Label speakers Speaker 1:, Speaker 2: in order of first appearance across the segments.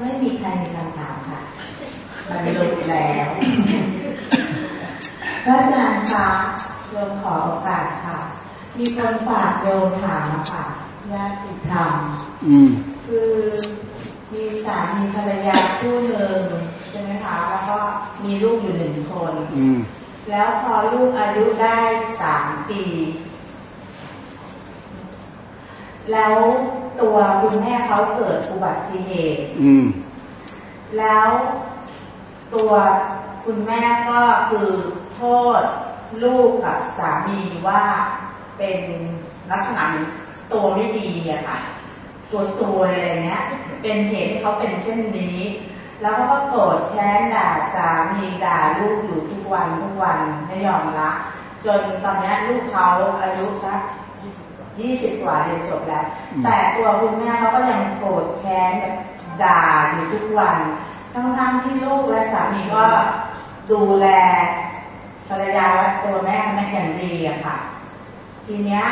Speaker 1: ไม่มีใครมีคำถามค่ะมันหลุดแล้วพระอาจารย์คะโยมขอโอกาสค่ะ มีคนฝากโยมถามค่ะญาติธรรม
Speaker 2: อืม
Speaker 1: คือมีสามีภรรยาคู่หนึ่งใช่ไหมคะ แล้วก็มีลูกอยู่หนึ่งคน
Speaker 2: อืม
Speaker 1: แล้วพอลูกอายุได้สามปี แล้ว ตัวคุณแม่เขาเกิดอุบัติเหตุ
Speaker 2: อืม
Speaker 1: แล้วตัวคุณแม่ก็คือโทษลูกกับสามีว่าเป็นลักษณะเหมือนตัวไม่ดีอะค่ะ ตัวซวยอะไรเงี้ย เป็นเหตุให้เขาเป็นเช่นนี้ แล้วเขาก็โกรธแค้นด่าสามีด่าลูกอยู่ทุกวันทุกวันไม่ยอมละจนตอนเนี้ยลูกเขาอายุสัก ยี่สิบกว่าเรียนจบแล้ว
Speaker 2: อืม
Speaker 1: แต่ตัวคุณแม่เขาก็ยังโกรธแค้นแบบด่าอยู่ทุกวัน ทั้งๆที่ลูกและสามีก็ดูแลภรรยาและตัวแม่แม่อย่างดีอะค่ะ ทีเนี้ย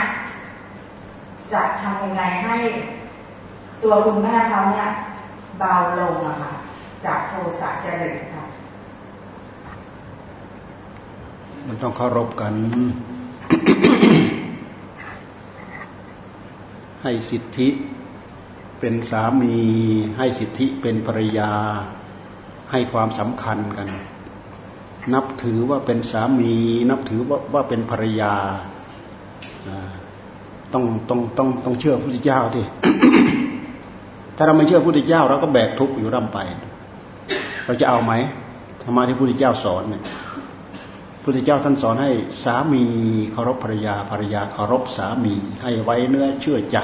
Speaker 1: จะทำยังไงให้ตัวคุณแม่เขาเนี่ยเบาลงอะค่ะ จากโทสะจริตค่ะ
Speaker 2: มันต้องเคารพกัน ให้สิทธิเป็นสามี ให้สิทธิเป็นภรรยา ให้ความสำคัญกัน นับถือว่าเป็นสามี นับถือว่าว่าเป็นภรรยาต้องต้องต้องต้องเชื่อพระพุทธเจ้าดิถ้าเราไม่เชื่อพระพุทธเจ้าเราก็แบกทุกข์อยู่ร่ำไป เราจะเอาไหมธรรมะที่พระพุทธเจ้าสอนเนี่ย พุทธเจ้าท่านสอนให้สามีเคารพภรรยาภรรยาเคารพสามี ให้ไว้เนื้อเชื่อใจ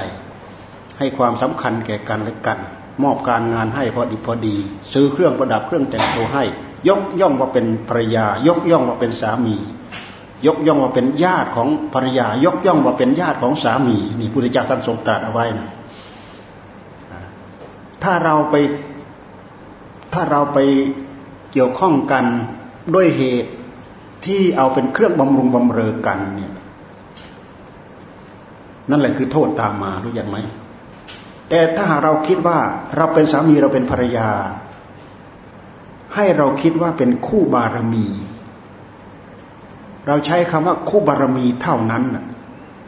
Speaker 2: ให้ความสำคัญแก่กันและกัน มอบการงานให้พอดีพอดี ซื้อเครื่องประดับเครื่องแต่งตัวให้ ยกย่องว่าเป็นภรรยา ยกย่องว่าเป็นสามี ยกย่องว่าเป็นญาติของภรรยา ยกย่องว่าเป็นญาติของสามี นี่พุทธเจ้าท่านทรงตรัสเอาไว้นะถ้าเราไปถ้าเราไปเกี่ยวข้องกันด้วยเหตุ ที่เอาเป็นเครื่องบำรุงบำเรอกันเนี่ย นั่นแหละคือโทษตามมารู้ยังไหมแต่ถ้าหากเราคิดว่าเราเป็นสามีเราเป็นภรรยา ให้เราคิดว่าเป็นคู่บารมี เราใช้คำว่าคู่บารมีเท่านั้น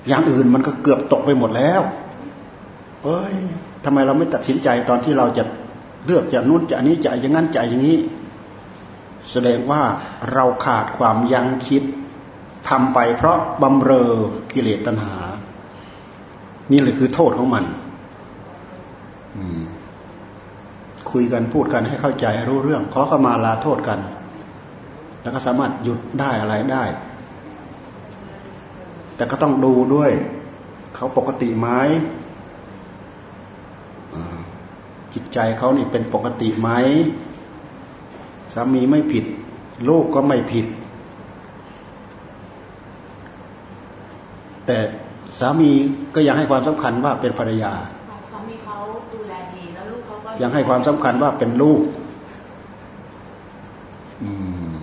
Speaker 2: อย่างอื่นมันก็เกือบตกไปหมดแล้ว เอ้ยทำไมเราไม่ตัดสินใจตอนที่เราจะเลือกจะนู้นจะนนี้จะอย่างนั้นจะอย่างนี้ แสดงว่าเราขาดความยั้งคิดทำไปเพราะบำเรอกิเลสตัณหา นี่เลยคือโทษของมันอืมคุยกันพูดกันให้เข้าใจรู้เรื่อง ขอเข้ามาลาโทษกัน แล้วก็สามารถหยุดได้อะไรได้ แต่ก็ต้องดูด้วย เขาปกติไหมจิตใจเขานี่เป็นปกติไหม สามีไม่ผิด ลูกก็ไม่ผิด แต่สามีก็ยังให้ความสำคัญว่าเป็นภรรยา
Speaker 1: สามีเขาดูแลดีแล้วลูกเขาก็
Speaker 2: ยังให้ความสำคัญว่าเป็นลูกอืม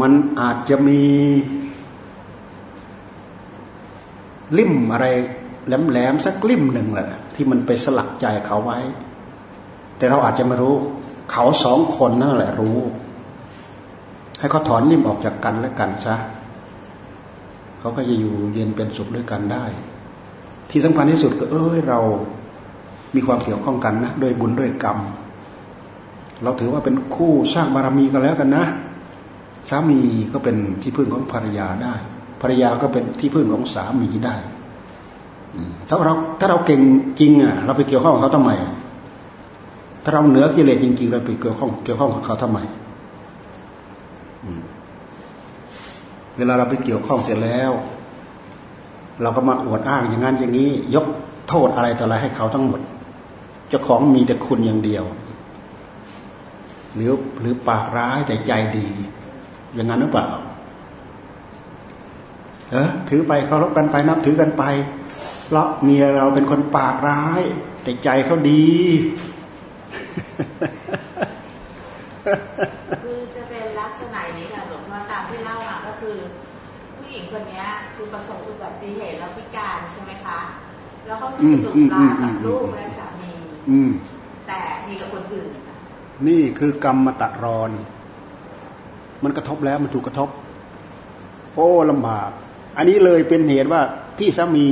Speaker 2: มันอาจจะมีลิ่มอะไรแหลมๆสักลิ่มหนึ่งแหละที่มันไปสลักใจเขาไว้ แต่เราอาจจะไม่รู้ เขาสองคนนั่นแหละรู้ ให้เขาถอนลิ่มออกจากกันและกันซะเขาก็จะอยู่เย็นเป็นสุขด้วยกันได้ ที่สำคัญที่สุดก็เอ้ยเรามีความเกี่ยวข้องกันนะด้วยบุญด้วยกรรม เราถือว่าเป็นคู่สร้างบารมีกันแล้วกันนะ สามีก็เป็นที่พึ่งของภรรยาได้ ภรรยาก็เป็นที่พึ่งของสามีได้ถ้าเราถ้าเราเก่งจริงอะ เราไปเกี่ยวข้องกับเขาทำไม ถ้าเราเหนือกิเลสจริงๆ เราไปเกี่ยวข้องเกี่ยวข้องกับเขาทำไมอืมเวลาเราไปเกี่ยวข้องเสร็จแล้ว เราก็มาอวดอ้างอย่างนั้นอย่างนี้ ยกโทษอะไรต่ออะไรให้เขาทั้งหมดเจ้าของมีแต่คุณอย่างเดียว หรือหรือปากร้ายแต่ใจดี อย่างนั้นหรือเปล่าเออถือไปเคารพกันไปนับถือกันไปเพราะเมียเราเป็นคนปากร้าย แต่ใจเขาดี
Speaker 1: คือจะเป็นลักษณะนี้ค่ะหลวงพ่อตามที่เล่ามาก็คือ ผู้หญิงคนเนี้ยคือประสบอุบัติเหตุแล้วพิการใช่ไหมคะ แล้วเขาก็จะดุร้ายกับลูกและสามี
Speaker 2: อืม
Speaker 1: แต่ดีกับคนอื่นค่ะ
Speaker 2: นี่คือกรรมมาตัดรอน มันกระทบแล้วมันถูกกระทบ โอ้ลำบาก อันนี้เลยเป็นเหตุว่าที่สามี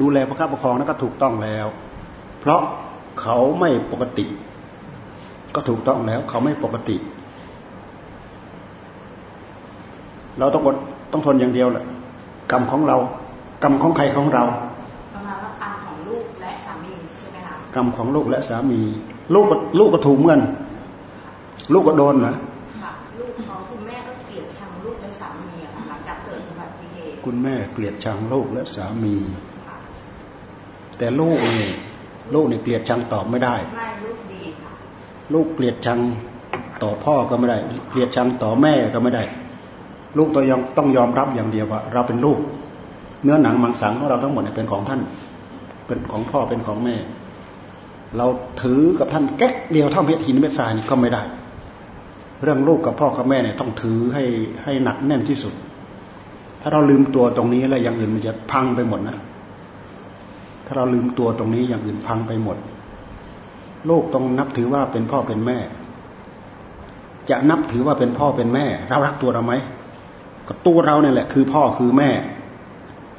Speaker 2: ดูแลประคับประคองนั้นก็ถูกต้องแล้ว เพราะเขาไม่ปกติ ก็ถูกต้องแล้ว เขาไม่ปกติ เราต้องอดต้องทนอย่างเดียวแหละกรรมของเรา กรรมของใครของเรา
Speaker 1: ประมาณว่ากรรมของลูกและสามีใช่ไหมคะ
Speaker 2: กรรมของลูกและสามี ลูกก็ลูกก็ถูกเหมือนลูกก็โดนนะ
Speaker 1: ค่ะลูกเขาคุณแม่ก็เกลียดชังลูกและสามีอะค่ะหลังจากเกิดอุบัติเหตุ
Speaker 2: คุณแม่เกลียดชังลูกและสามี
Speaker 1: ค่ะ
Speaker 2: แต่ลูกนี่ลูกนี่เกลียดชังตอบไม่ได้
Speaker 1: ไม่ลูกดีค่ะ
Speaker 2: ลูกเกลียดชังต่อพ่อก็ไม่ได้ เกลียดชังต่อแม่ก็ไม่ได้ ลูกต้องยอมต้องยอมรับอย่างเดียวว่า เราเป็นลูก เนื้อหนังมังสังของเราทั้งหมดเป็นของท่าน เป็นของพ่อเป็นของแม่ เราถือกับท่านแก๊กเดียวเท่าเม็ดหินเม็ดทรายนี่ก็ไม่ได้ เรื่องลูกกับพ่อกับแม่เนี่ยต้องถือให้ให้หนักแน่นที่สุด ถ้าเราลืมตัวตรงนี้แล้วอย่างอื่นมันจะพังไปหมดนะถ้าเราลืมตัวตรงนี้อย่างอื่นพังไปหมด ลูกต้องนับถือว่าเป็นพ่อเป็นแม่ จะนับถือว่าเป็นพ่อเป็นแม่ เรารักตัวเราไหมก็ตัวเราเนี่ยแหละ คือพ่อคือแม่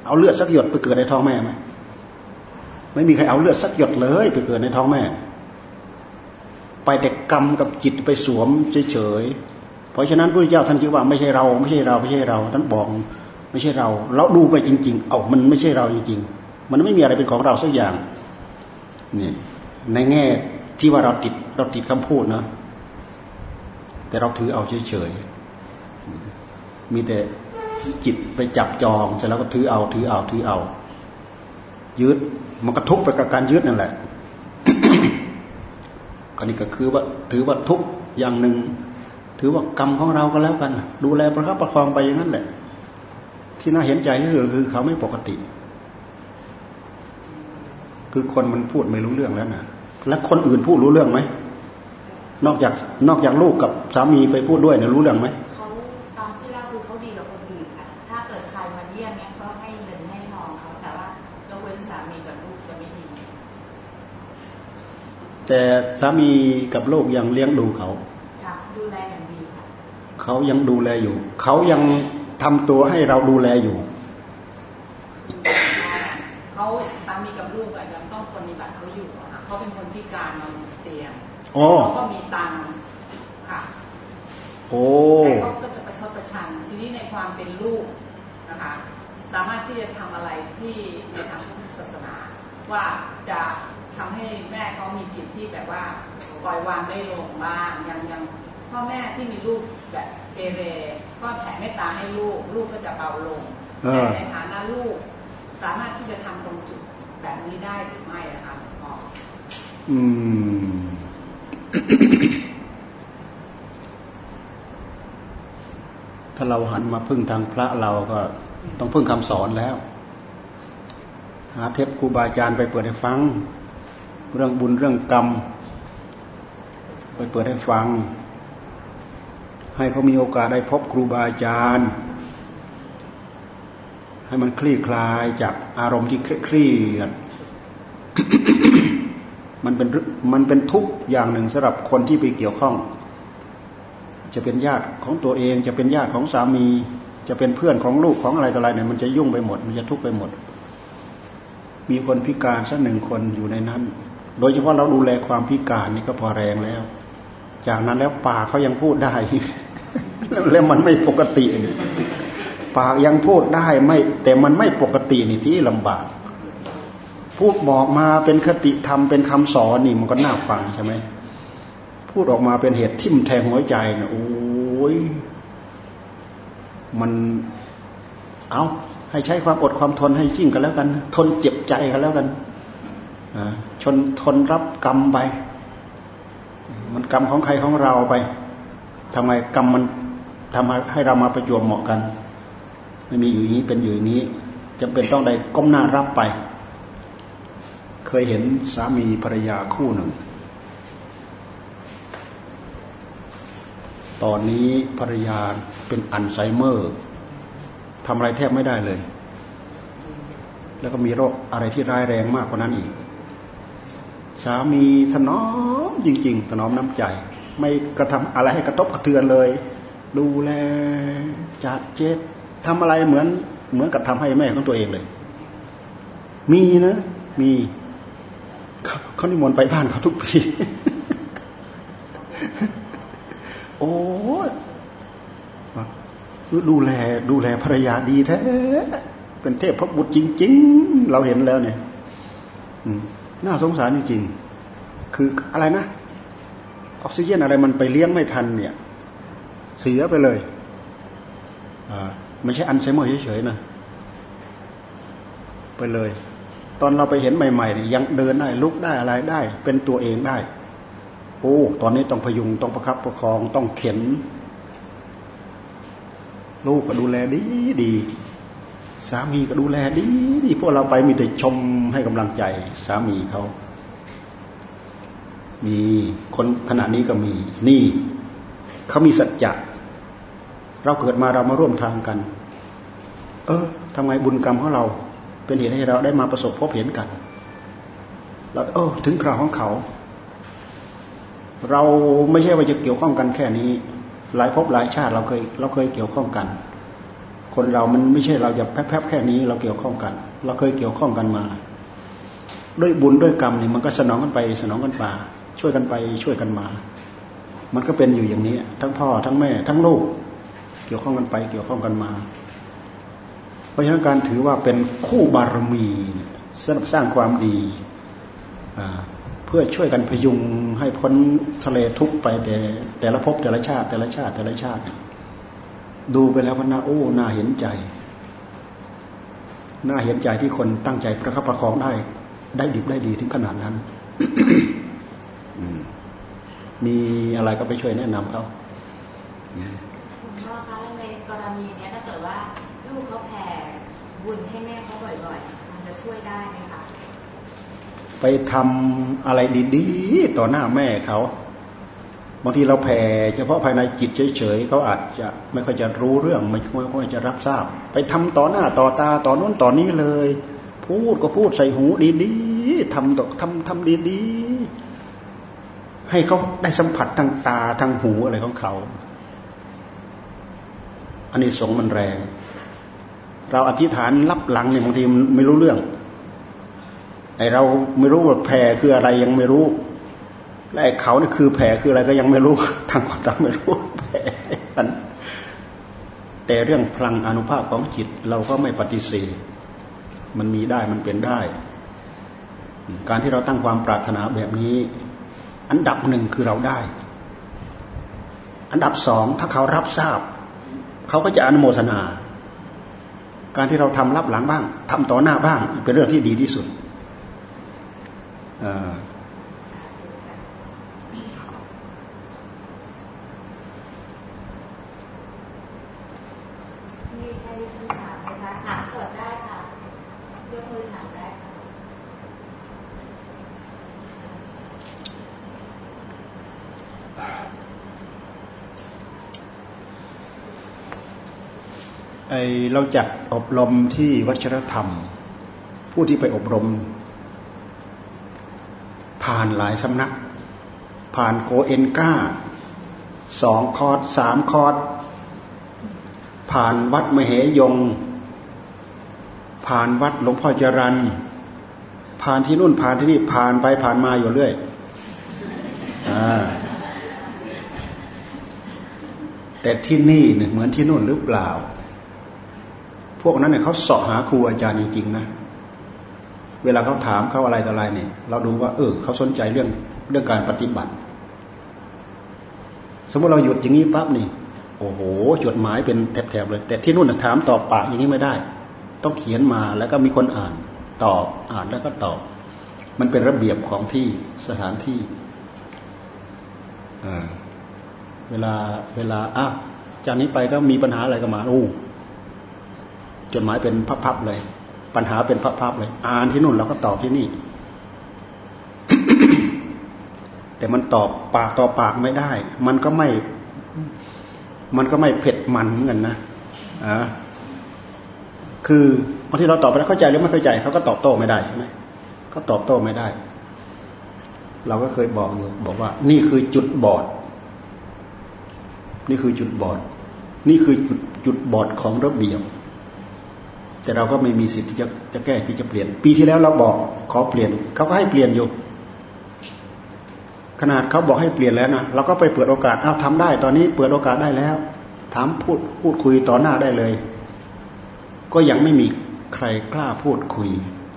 Speaker 2: เอาเลือดสักหยดไปเกิดในท้องแม่ไหมไม่มีใครเอาเลือดสักหยดเลยไปเกิดในท้องแม่ ไปแต่กรรมกับจิตไปสวมเฉยๆเพราะฉะนั้นพระพุทธเจ้าท่านจึงว่าไม่ใช่เราไม่ใช่เราไม่ใช่เราท่านบอกไม่ใช่เราเราดูไปจริง ๆ เอามันไม่ใช่เราจริงๆมันไม่มีอะไรเป็นของเราสักอย่างนี่ในแง่ ที่ว่าเราติดเราติดคำพูดนะแต่เราถือเอาเฉยๆมีแต่จิตไปจับจองเสร็จแล้วก็ถือเอาถือเอาถือเอา ยึดมันกระทุกไปกับการยึดนั่นแหละก็นี่ก็คือว่าถือว่าทุกอย่างหนึ่ง ถือว่ากรรมของเราก็แล้วกัน ดูแลประคับประคองไปอย่างนั้นแหละ ที่น่าเห็นใจที่สุดคือเขาไม่ปกติ คือคนมันพูดไม่รู้เรื่องแล้วนะ แล้วคนอื่นพูดรู้เรื่องไหมนอกจากนอกจากลูกกับสามีไปพูดด้วยเนี่ยรู้เรื่องไหม
Speaker 1: เขาตอนที่เล่าคือเขาดีกับคนอื่นค่ะถ้าเกิดใครมาเยี่ยมเนี่ยก็ให้เงินให้ทองเขาแต่ว่ายกเว้นสามีกับลูกจะไม่ดี
Speaker 2: แต่สามีกับลูกยังเลี้ยงดูเขา
Speaker 1: ค่ะดูแลอย่างดีค่ะ
Speaker 2: เขายังดูแลอยู่ เขายังทำตัวให้เราดูแลอยู่
Speaker 1: เขาสามีกับลูกอะยังต้องปฏิบัติเขาอยู่อะค่ะเขาเป็นคนพิ การนอนเตียง
Speaker 2: อ๋อ
Speaker 1: เขาก็มีตังค์ค่ะ
Speaker 2: โอ้
Speaker 1: แต่เขาก็จะประชดประชัน ทีนี้ในความเป็นลูกนะคะ สามารถที่จะทำอะไรที่ในทางพุทธศาสนา ว่าจะทำให้แม่เขามีจิตที่แบบว่าปล่อยวางได้ลงบ้างอย่างอย่างพ่อแม่ที่มีลูกแบบเกเรก็แผ่เมตตาให้ลูก ลูกก็จะเบาลง
Speaker 2: เออ
Speaker 1: แต่ในฐานะลูก สามารถที่จะทำตรงจุดแบบนี้ได้หรือไม่นะคะหลวงพ่ อื
Speaker 2: ม ถ้าเราหันมาพึ่งทางพระเราก็ ต้องพึ่งคำสอนแล้ว หาเทปครูบาอาจารย์ไปเปิดให้ฟัง เรื่องบุญเรื่องกรรม ไปเปิดให้ฟัง ให้เขามีโอกาสได้พบครูบาอาจารย์ให้มันคลี่คลายจากอารมณ์ที่เครียด มันเป็นมันเป็นทุกข์อย่างหนึ่งสำหรับคนที่ไปเกี่ยวข้อง จะเป็นญาติของตัวเองจะเป็นญาติของสามี จะเป็นเพื่อนของลูกของอะไรต่ออะไรเนี่ยมันจะยุ่งไปหมด มันจะทุกข์ไปหมด มีคนพิการสักหนึ่งคนอยู่ในนั้น โดยเฉพาะเราดูแลความพิการนี่ก็พอแรงแล้ว จากนั้นแล้วปากเขายังพูดได้ แล้วมันไม่ปกติปากยังพูดได้ไม่ แต่มันไม่ปกตินี่ที่ลำบาก พูดบอกมาเป็นคติธรรมเป็นคำสอนนี่มันก็น่าฟังใช่ไหมพูดออกมาเป็นเหตุทิ่มแทงหัวใจนะโอ้ยมันเอาให้ใช้ความอดความทนให้ยิ่งกันแล้วกัน ทนเจ็บใจกันแล้วกันอชนทนรับกรรมไป มันกรรมของใครของเราไปทำไมกรรมมันทำให้เรามาประจวบเหมาะกัน ไม่มีอยู่นี้เป็นอยู่นี้จำเป็นต้องได้ก้มหน้ารับไป ยเห็นสามีภรรยาคู่หนึ่ง ตอนนี้ภรรยาเป็นอัลไซเมอร์ทำอะไรแทบไม่ได้เลย แล้วก็มีโรคอะไรที่ร้ายแรงมากกว่านั้นอีก สามีถนอมจริง ๆ ถนอมน้ำใจ ไม่กระทำอะไรให้กระทบกระเทือนเลย ดูแลจัดเจ็ดทำอะไรเหมือนเหมือนกับทำให้แม่ของตัวเองเลย มีนะ มี เขานิมนต์ไปบ้านเขาทุกปี โอ้ดูแลดูแลภรรยาดีแท้ เป็นเทพพระบุตรจริง ๆ เราเห็นแล้วเนี่ยน่าสงสารจริงๆ คืออะไรนะ ออกซิเจนอะไรมันไปเลี้ยงไม่ทัน เนี่ย เสียไปเลยอ่าไม่ใช่อันไซเมอร์เฉยๆนะ ไปเลย ตอนเราไปเห็นใหม่ๆนี่ยังเดินได้ลุกได้อะไรได้ เป็นตัวเองได้โอ้ตอนนี้ต้องพยุงต้องประคับประคองต้องเข็น ลูกก็ดูแลดีดีสามีก็ดูแลดีดีพวกเราไปมีแต่ชมให้กำลังใจ สามีเขา มีคนขณะนี้ก็มี นี่เขามีสัจจะเราเกิดมาเรามาร่วมทางกัน เออทำไงบุญกรรมของเรา เป็นเหตุให้เราได้มาประสบพบเห็นกันเราเออถึงคราวของเขา เราไม่ใช่ว่าจะเกี่ยวข้องกันแค่นี้ หลายภพหลายชาติเราเคยเราเคยเกี่ยวข้องกัน คนเรามันไม่ใช่เราจะแป๊บๆแค่นี้ เราเกี่ยวข้องกัน เราเคยเกี่ยวข้องกันมา ด้วยบุญด้วยกรรมเนี่ยมันก็สนองกันไปสนองกันมาช่วยกันไปช่วยกันมา มันก็เป็นอยู่อย่างนี้ ทั้งพ่อทั้งแม่ ทั้งลูก เกี่ยวข้องกันไป เกี่ยวข้องกันมา เพราะฉะนั้นการถือว่าเป็นคู่บารมีสนับสร้างความดีเพื่อช่วยกันพยุงให้พ้นทะเลทุกไปแต่แต่ละภพแต่ละชาติ แต่ละชาติแต่ละชาติ ดูไปแล้วก็น่าโอ้น่าเห็นใจน่าเห็นใจที่คนตั้งใจประคับประคองได้ ได้ดิบได้ดีถึงขนาดนั้นมีอะไรก็ไปช่วยแนะนำเขา
Speaker 1: คุณพ่อคะในกรณีนี้ถ้าเกิดว่าลูกเขาแผ่ บุญให้แม่เขาบ่อยๆ มันจะช่วยได้ไหมคะ
Speaker 2: ไปทำอะไรดีๆ ต่อหน้าแม่เขาบางทีเราแผ่เฉพาะภายในจิตเฉยๆเขาอาจจะไม่ค่อยจะรู้เรื่องไม่ค่อยจะรับทราบ ไปทำต่อหน้าต่อตาต่อนู้นต่อนี้เลย พูดก็พูดใส่หูดีๆทำต่อทำทำดีๆ ให้เขาได้สัมผัสทางตาทางหูอะไรของเขาอันนี้สงมันแรง เราอธิษฐานรับหลังเนี่ยบางทีมันไม่รู้เรื่องไอเราไม่รู้ว่าแผ่คืออะไรยังไม่รู้และไอเขานี่คือแผลคืออะไรก็ยังไม่รู้ทางคนต่างไม่รู้แผลกันแต่เรื่องพลังอนุภาพของจิตเราก็ไม่ปฏิเสธ มันมีได้มันเป็นได้ การที่เราตั้งความปรารถนาแบบนี้ อันดับหนึ่งคือเราได้ อันดับสองถ้าเขารับทราบ เขาก็จะอนุโมทนา การที่เราทำรับหลังบ้างทำต่อหน้าบ้างเป็นเรื่องที่ดีที่สุดไอเราจัด อบรมที่วัชรธรรม ผู้ที่ไปอบรม ผ่านหลายสำนัก ผ่านโกเอนก้าสองคอร์ดสามคอร์ดผ่านวัดมเหยง ผ่านวัดหลวงพ่อจรันผ่านที่นู่นผ่านที่นี่ผ่านไปผ่านมาอยู่เรื่อยแต่ที่นี่เหมือนที่นู่นหรือเปล่า พวกนั้นเนี่ยเขาสอบหาครูอาจารย์จริงๆนะเวลาเขาถามเขาอะไรต่ออะไรเนี่ย เราดูว่า เออเขาสนใจเรื่องเรื่องการปฏิบัติ สมมติเราหยุดอย่างนี้ปั๊บนี่โอ้โหจดหมายเป็นแถบๆเลย แต่ที่นู่นถามตอบปากอย่างนี้ไม่ได้ ต้องเขียนมาแล้วก็มีคนอ่านตอบอ่านแล้วก็ตอบ มันเป็นระเบียบของที่สถานที่เวลาเวลาอะจากนี้ไปก็มีปัญหาอะไรก็มาโอ้ จดหมายเป็นพับๆเลย ปัญหาเป็นพับๆเลย อ่านที่นู่นเราก็ตอบที่นี่ แต่มันตอบปากต่อปากไม่ได้ มันก็ไม่ มันก็ไม่เผ็ดมันเหมือนกันนะอ่าคือบางทีเราตอบไปแล้วเข้าใจหรือไม่เข้าใจเขาก็ตอบโต้ไม่ได้ใช่ไหมเขาตอบโต้ไม่ได้ เราก็เคยบอกอยู่บอกว่า นี่คือจุดบอด นี่คือจุดบอด นี่คือจุดจุดบอดของระเบียบ แต่เราก็ไม่มีสิทธิ์ที่จะจะแก้ที่จะเปลี่ยน ปีที่แล้วเราบอกขอเปลี่ยนเขาก็ให้เปลี่ยนอยู่ ขนาดเขาบอกให้เปลี่ยนแล้วนะเราก็ไปเปิดโอกาสเอาทำได้ ตอนนี้เปิดโอกาสได้แล้ว ถามพูดพูดคุยต่อหน้าได้เลย ก็ยังไม่มีใครกล้าพูดคุย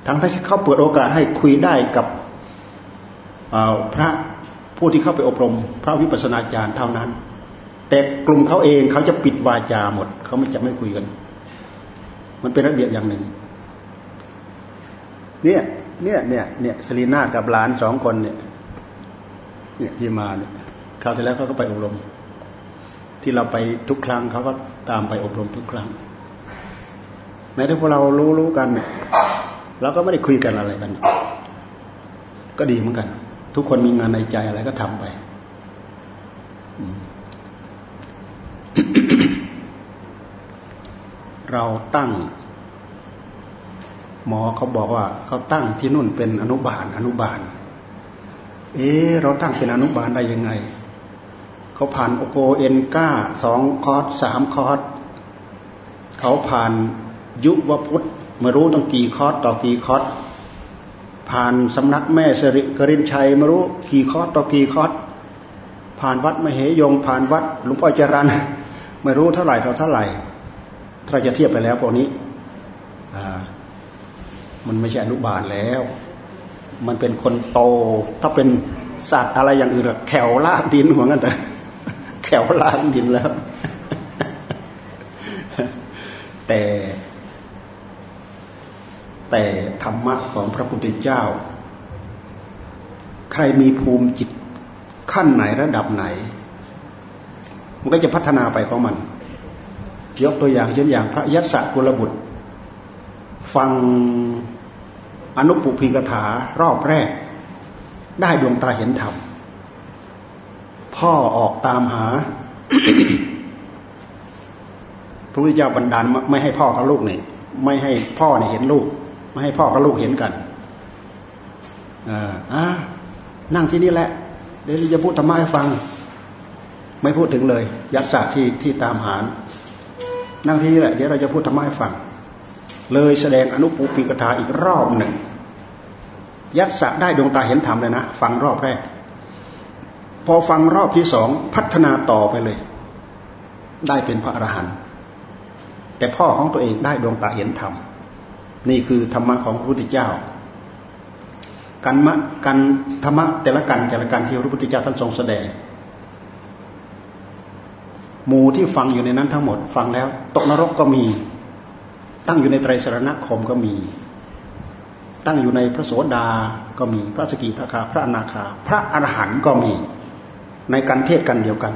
Speaker 2: ทั้งที่เขาเปิดโอกาสให้คุยได้กับพระผู้ที่เข้าไปอบรม พระวิปัสสนาจารย์เท่านั้น แต่กลุ่มเขาเองเขาจะปิดวาจาหมดเขาไม่จะไม่คุยกัน มันเป็นระเบียบอย่างหนึ่ง เนี่ยเนี่ยเนี่ยเนี่ยสลีนากับหลานสองคนเนี่ย เนี่ยที่มาเนี่ยคราวที่แล้วเขาก็ไปอบรม ที่เราไปทุกครั้งเขาก็ตามไปอบรมทุกครั้งแม้ถ้าพวกเรารู้รู้กันเนี่ยเราก็ไม่ได้คุยกันอะไรกัน ก็ดีเหมือนกัน ทุกคนมีงานในใจอะไรก็ทำไป เราตั้ง หมอเขาบอกว่าเขาตั้งที่นู่นเป็นอนุบาลอนุบาล เอ๊เราตั้งเป็นอนุบาลได้ยังไงเขาผ่านโอโกเอ็นก้าสองคอร์สสามคอร์สเขาผ่านยุวพุทธมารู้ตั้งกี่คอร์สต่อกี่คอร์สผ่านสำนักแม่สิริกรินชัยมารู้กี่คอร์สต่อกี่คอร์สผ่านวัดมเหยงผ่านวัดหลวงพ่อจรัญไม่รู้เท่าไหร่เท่าเท่าไหร่ ถ้าจะเทียบไปแล้วพวกนี้มันไม่ใช่อนุบาลแล้ว มันเป็นคนโต ถ้าเป็นสัตว์อะไรอย่างอื่นแขวลากดินหัวงั้นแต่แขวลากดินแล้ว แต่แต่ธรรมะของพระพุทธเจ้า ใครมีภูมิจิตขั้นไหนระดับไหน มันก็จะพัฒนาไปของมัน ยกตัวอย่างเช่นอย่างพระยัสสกุลบุตร ฟังอนุปุพิกถารอบแรก ได้ดวงตาเห็นธรรมพ่อออกตามหา พระพุทธเจ้าบันดาลไม่ให้พ่อกับลูกเนี่ยไม่ให้พ่อเนี่ยเห็นลูก ไม่ให้พ่อกับลูกเห็นกันอ่านั่งที่นี่แหละ เดี๋ยวจะพูดธรรมะให้ฟัง ไม่พูดถึงเลย ยัดสาที่ที่ตามหา นั่งที่นี่แหละเดี๋ยวเราจะพูดธรรมะให้ฟัง เลยแสดงอนุปูปิกถาอีกรอบหนึ่ง ยัดสะได้ดวงตาเห็นธรรมเลยนะ ฟังรอบแรก พอฟังรอบที่สองพัฒนาต่อไปเลย ได้เป็นพระอรหันต์แต่พ่อของตัวเองได้ดวงตาเห็นธรรม นี่คือธรรมะของพระพุทธเจ้ากันมะกันธรรมะแต่ละกันแต่ละกันที่พระพุทธเจ้าท่านทรงแสดง หมู่ที่ฟังอยู่ในนั้นทั้งหมด ฟังแล้ว ตกนรกก็มี ตั้งอยู่ในไตรสรณคมก็มี ตั้งอยู่ในพระโสดาก็มี พระสกิทาคา พระอนาคา พระอรหันต์ก็มี ในการเทศกันเดียวกัน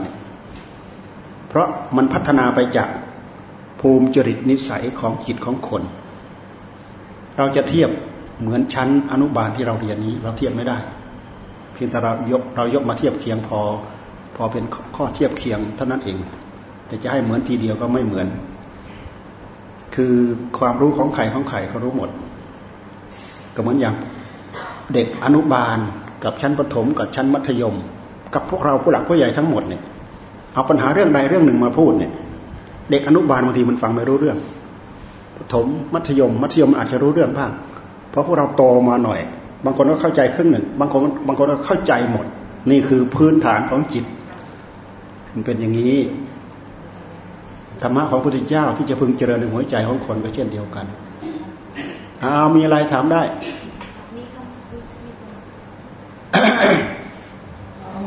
Speaker 2: เพราะมันพัฒนาไปจากภูมิจริตนิสัยของจิตของคน เราจะเทียบเหมือนชั้นอนุบาลที่เราเรียนนี้ เราเทียบไม่ได้ เพียงแต่เรายกเรายกมาเทียบเคียงพอ พอเป็นข้อเทียบเคียงเท่านั้นเอง แต่จะให้เหมือนทีเดียวก็ไม่เหมือน คือความรู้ของไข่ของไข่เขารู้หมด ก็เหมือนอย่างเด็กอนุบาลกับชั้นประถม กับชั้นมัธยม กับพวกเราผู้หลักผู้ใหญ่ทั้งหมดเนี่ยเอาปัญหาเรื่องใดเรื่องหนึ่งมาพูดเนี่ยเด็กอนุบาลบางทีมันฟังไม่รู้เรื่องถมมัธยม มัธยมอาจจะรู้เรื่องบ้างเพราะพวกเราโตมาหน่อย บางคนก็เข้าใจครึ่งหนึ่ง บางคนบางคนก็เข้าใจหมด นี่คือพื้นฐานของจิต มันเป็นอย่างนี้ ธรรมะของพระพุทธเจ้าที่จะพึงเจริญในหัวใจของคนก็เช่นเดียวกันเอามีอะไรถามได้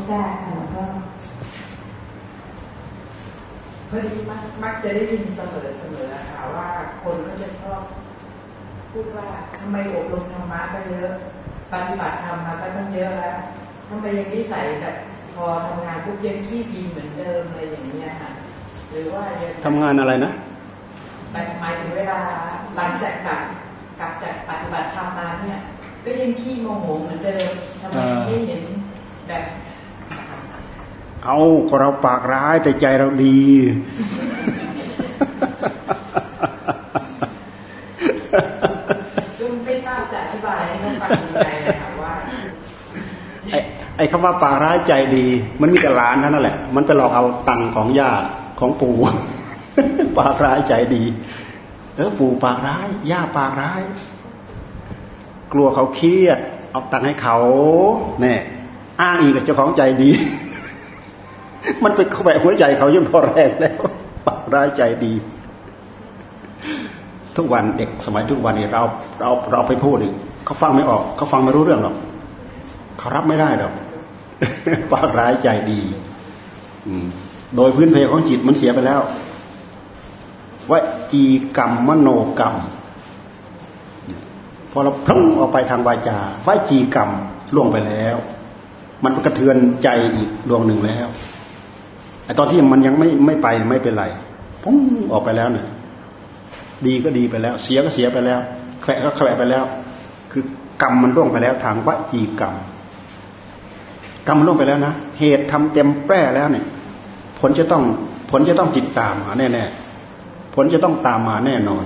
Speaker 1: ได้ค่ะก็พอดีมักมักจะได้ยินเสมอเสมอค่ะว่าคนก็จะชอบพูดว่าทำไมอบรมธรรมะก็เยอะปฏิบัติธรรมมาก็ต้องเยอะแล้วทำไมยังนิสัยแบบพอทำงานปุ๊บยังขี้บีเหมือนเดิมอะไรอย่างเงี้ยค่ะ หรือว่า
Speaker 2: ทำงานอะไรนะ
Speaker 1: หมายถึงเวลาหลังจากกลับกลับจากปฏิบัติธรรมมาเนี่ยก็ยังขี้โมโหเหมือนเดิมทำไมไม่เห็นแบบ
Speaker 2: เอาเราปากร้ายแต่ใจเราดี
Speaker 1: จุงไม่ทราบจะอธิบายให้ฟังยังไงนะคะว่า
Speaker 2: ไอ้คำว่าปากร้ายใจดี มันมีแต่หลานเท่านั้นแหละ มันไปหลอกเอาตังค์ของญาติ ของปู่ปากร้ายใจดี เออปู่ปากร้าย ย่าปากร้าย กลัวเขาเครียด เอาตังค์ให้เขาเนี่ยอ้างอีกกับเจ้าของใจดี มันไปเข้าไปหัวใจเขายิ่งพอแรงแล้วปากร้ายใจดี ทุกวันเด็กสมัยทุกวันนี้เราเราเราไปพูดอีกเขาฟังไม่ออก เขาฟังไม่รู้เรื่องหรอกเขารับไม่ได้หรอกปากร้ายใจดี อืม โดยพื้นเพของจิตมันเสียไปแล้ววจีกรรมมโนกรรม พอเราพุ่งออกไปทางวาจาวจีกรรมล่วงไปแล้ว มันกระเทือนใจอีกดวงหนึ่งแล้วไอตอนที่มันยังไม่ไม่ไปไม่เป็นไรพุ่งออกไปแล้วเนี่ยดีก็ดีไปแล้ว เสียก็เสียไปแล้วแขวะก็แขวะไปแล้ว คือกรรมมันล่วงไปแล้วทางวจีกรรม กรรมมันล่วงไปแล้วนะเหตุทำเต็มแปร่แล้วเนี่ย ผลจะต้องผลจะต้องติดตามมาแน่ๆผลจะต้องตามมาแน่นอน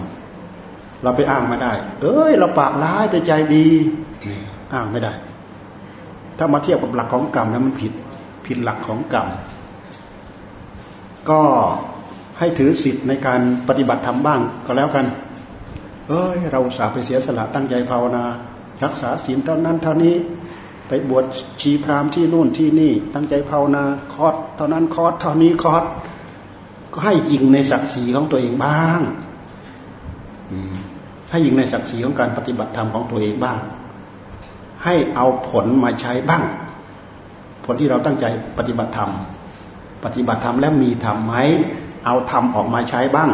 Speaker 2: เราไปอ้างไม่ได้ เอ้ย เราปากร้ายแต่ใจดีอ้างไม่ได้ ถ้ามาเทียบกับหลักของกรรมแล้วมันผิดผิดหลักของกรรมก็ให้ถือสิทธิ์ในการปฏิบัติธรรมบ้างก็แล้วกัน เอ้ย เราสาไปเสียสละตั้งใจภาวนา รักษาศีลเท่านั้นเท่านี้ ไปบวชชีพรามที่นู่นที่นี่ ตั้งใจภาวนาคอร์สเท่านั้นคอร์สเท่านี้คอร์สก็ให้ยิงในศักดิ์ศรีของตัวเองบ้างให้ยิงในศักดิ์ศรีของการปฏิบัติธรรมของตัวเองบ้าง ให้เอาผลมาใช้บ้าง ผลที่เราตั้งใจปฏิบัติธรรม ปฏิบัติธรรมแล้วมีธรรมไหมเอาธรรมออกมาใช้บ้าง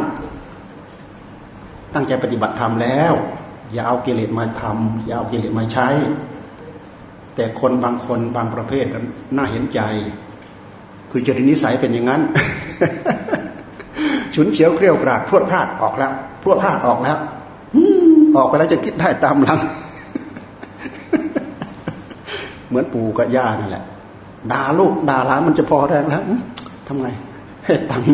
Speaker 2: ตั้งใจปฏิบัติธรรมแล้ว อย่าเอากิเลสมาทำอย่าเอากิเลสมาใช้ แต่คนบางคนบางประเภทกันน่าเห็นใจ คือจริตนิสัยเป็นอย่างนั้น ฉุนเฉียวเครียวกราดพรวดพลาดออกแล้วพรวดพลาดออกแล้วออกไปแล้วจะคิดได้ตามหลัง เหมือนปู่กับย่านั่นแหละด่าลูกด่าหลานมันจะพอแรงแล้วทำไงให้ตังค์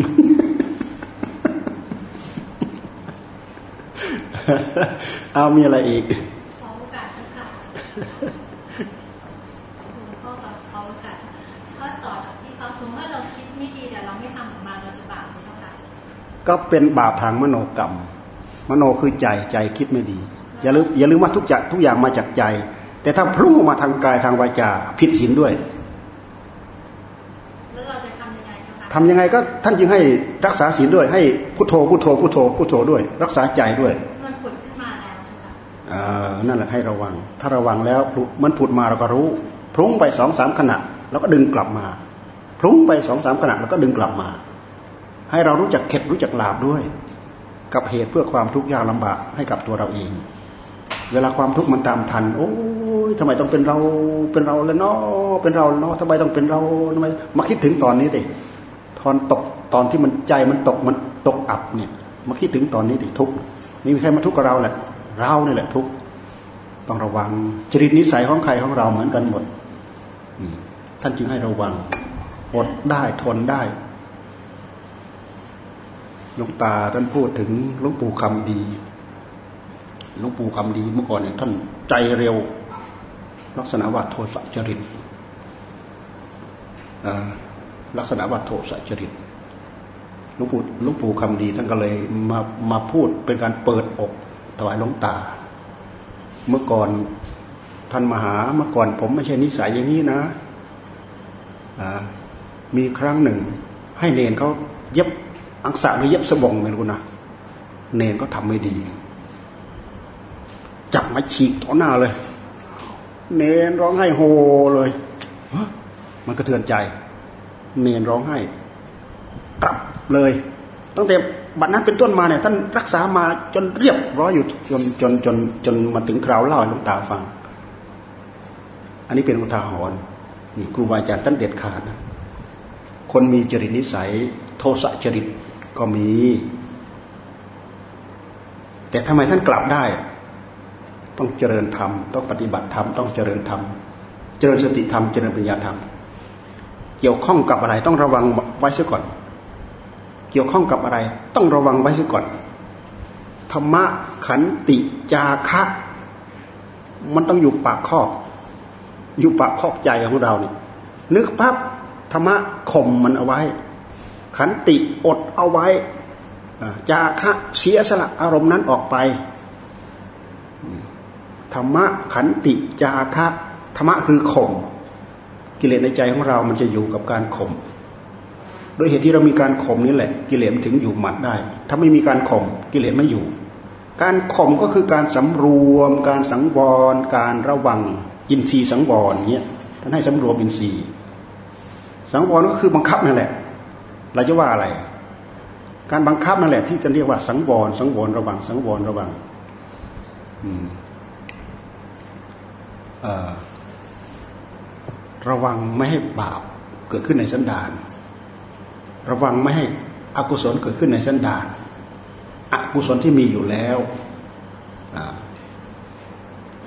Speaker 2: เอามีอะไรอีกา
Speaker 3: สค่ะพ่อขอโอกาสถ้าต่อจากที่เขาสมมติว่าเราคิดไม่ดีแต่เราไม่ทำออกมาเราจะบาปไหมเจ้าค่ะ
Speaker 2: ก็เป็นบาปทางมโนกรรม มโนคือใจใจคิดไม่ดี อย่าลืมอย่าลืมว่าทุกอย่างทุกอย่างมาจากใจ แต่ถ้าพุ่งออกมาทางกายทางวาจาผิดศีลด้วยทำยังไงก็ท่านจึงให้รักษาศีลด้วย ให้พุทโธพุทโธพุทโธพุทโธด้วย รักษาใจด้วย
Speaker 3: มันผุดขึ้นมาแล้ว
Speaker 2: อ่านั่นแหละให้ระวัง ถ้าระวังแล้วมันผุดมาเราก็รู้พลุ้งไปสองสามขณะ แล้วก็ดึงกลับมาพลุ้งไปสองสามขณะแล้วก็ดึงกลับมา ให้เรารู้จักเข็ดรู้จักหลาบด้วย กับเหตุเพื่อความทุกข์ยากลำบากให้กับตัวเราเอง เวลาความทุกข์มันตามทัน โอ้ยทำไมต้องเป็นเราเป็นเราแล้วเนาะเป็นเราเนาะทำไมต้องเป็นเราทำไมมาคิดถึงตอนนี้ดิตอนตกตอนที่มันใจมันตกมันตกอับเนี่ยมาคิดถึงตอนนี้ดิทุกนี่มีใครมาทุกข์กับเราแหละเราเนี่ยแหละทุกต้องระวังจริตนิสัยของใครของเราเหมือนกันหมดท่านจึงให้ระวังอดได้ทนได้ หลวงตาท่านพูดถึงหลวงปู่คำดีหลวงปู่คำดีเมื่อก่อนเนี่ยท่านใจเร็ว ลักษณะว่าโทสะจริตลักษณะว่าโทสะจริตหลวงปู่หลวงปู่คำดีท่านก็เลยมามาพูดเป็นการเปิดอกถวายหลวงตา เมื่อก่อนท่านมหาเมื่อก่อน ผมไม่ใช่นิสัยอย่างนี้นะมีครั้งหนึ่ง ให้เนนเขาเย็บ อังสะหรือเย็บสบงไม่รู้นะเนนก็ทำไม่ดี จับมาฉีกต่อหน้าเลย เนนร้องไห้โฮเลยมันกระเทือนใจ เนนร้องไห้กลับเลย ตั้งแต่บัดนั้นเป็นต้นมาเนี่ยท่านรักษามาจนเรียบร้อยอยู่จนจนจนจนมาถึงคราวเล่าให้หลวงตาฟัง อันนี้เป็นอุทาหรณ์นี่ครูบาอาจารย์ท่านเด็ดขาดนะคนมีจริตนิสัย โทสะจริต ก็มี แต่ทำไมท่านกลับได้ ต้องเจริญธรรม ต้องปฏิบัติธรรม ต้องเจริญธรรม เจริญสติธรรม เจริญปัญญาธรรม เกี่ยวข้องกับอะไรต้องระวังไว้เสียก่อน เกี่ยวข้องกับอะไร ต้องระวังไว้เสียก่อน ธรรมะขันติจาคะ มันต้องอยู่ปากข้ออยู่ปากคอกใจของเราเนี่ยนึกปั๊บธรรมะข่มมันเอาไว้ ขันติอดเอาไว้จาคะเสียสละอารมณ์นั้นออกไปธรรมะขันติจาคะธรรมะคือข่มกิเลสในใจของเรามันจะอยู่กับการข่มโดยเหตุที่เรามีการข่มนี่แหละ กิเลสถึงอยู่หมัดได้ ถ้าไม่มีการข่มกิเลสไม่อยู่ การข่มก็คือการสำรวม การสังวร การระวัง อินทรีย์สังวรเนี้ยท่านให้สำรวมอินทรีย์ สังวรก็คือบังคับนั่นแหละ เราจะว่าอะไร การบังคับนั่นแหละที่จะเรียกว่าสังวรสังวรระวัง สังวรระวังระวังไม่ให้บาปเกิดขึ้นในสันดาน ระวังไม่ให้อกุศลเกิดขึ้นในสันดานอกุศลที่มีอยู่แล้ว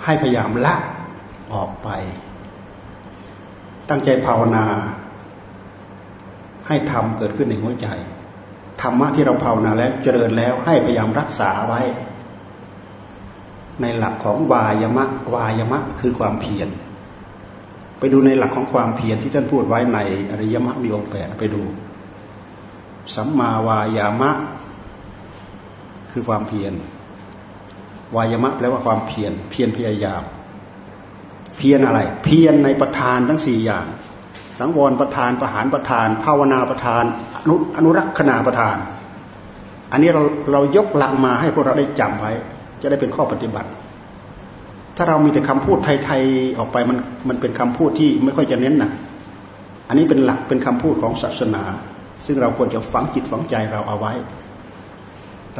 Speaker 2: ให้พยายามละออกไป ตั้งใจภาวนา ให้ธรรมเกิดขึ้นในหัวใจธรรมะที่เราภาวนาแล้วเจริญแล้วให้พยายามรักษาไว้ ในหลักของวายมะวายมะคือความเพียรไปดูในหลักของความเพียรที่ท่านพูดไว้ในอริยมรรคมีองค์แปดไปดู สัมมาวายามะ คือความเพียรวายมะแปลว่าความเพียรเพียรพยายาม เพียรอะไร เพียรในประธานทั้งสี่อย่าง สังวรประธานประหารประธาน ภาวนาประธานอนุอนุรักษณาประธาน อันนี้เราเรายกหลักมาให้พวกเราได้จำไว้ จะได้เป็นข้อปฏิบัติ ถ้าเรามีแต่คำพูดไทยๆออกไปมันมันเป็นคำพูดที่ไม่ค่อยจะเน้นหนักอันนี้เป็นหลักเป็นคำพูดของศาสนา ซึ่งเราควรจะฝังจิตฝังใจเราเอาไว้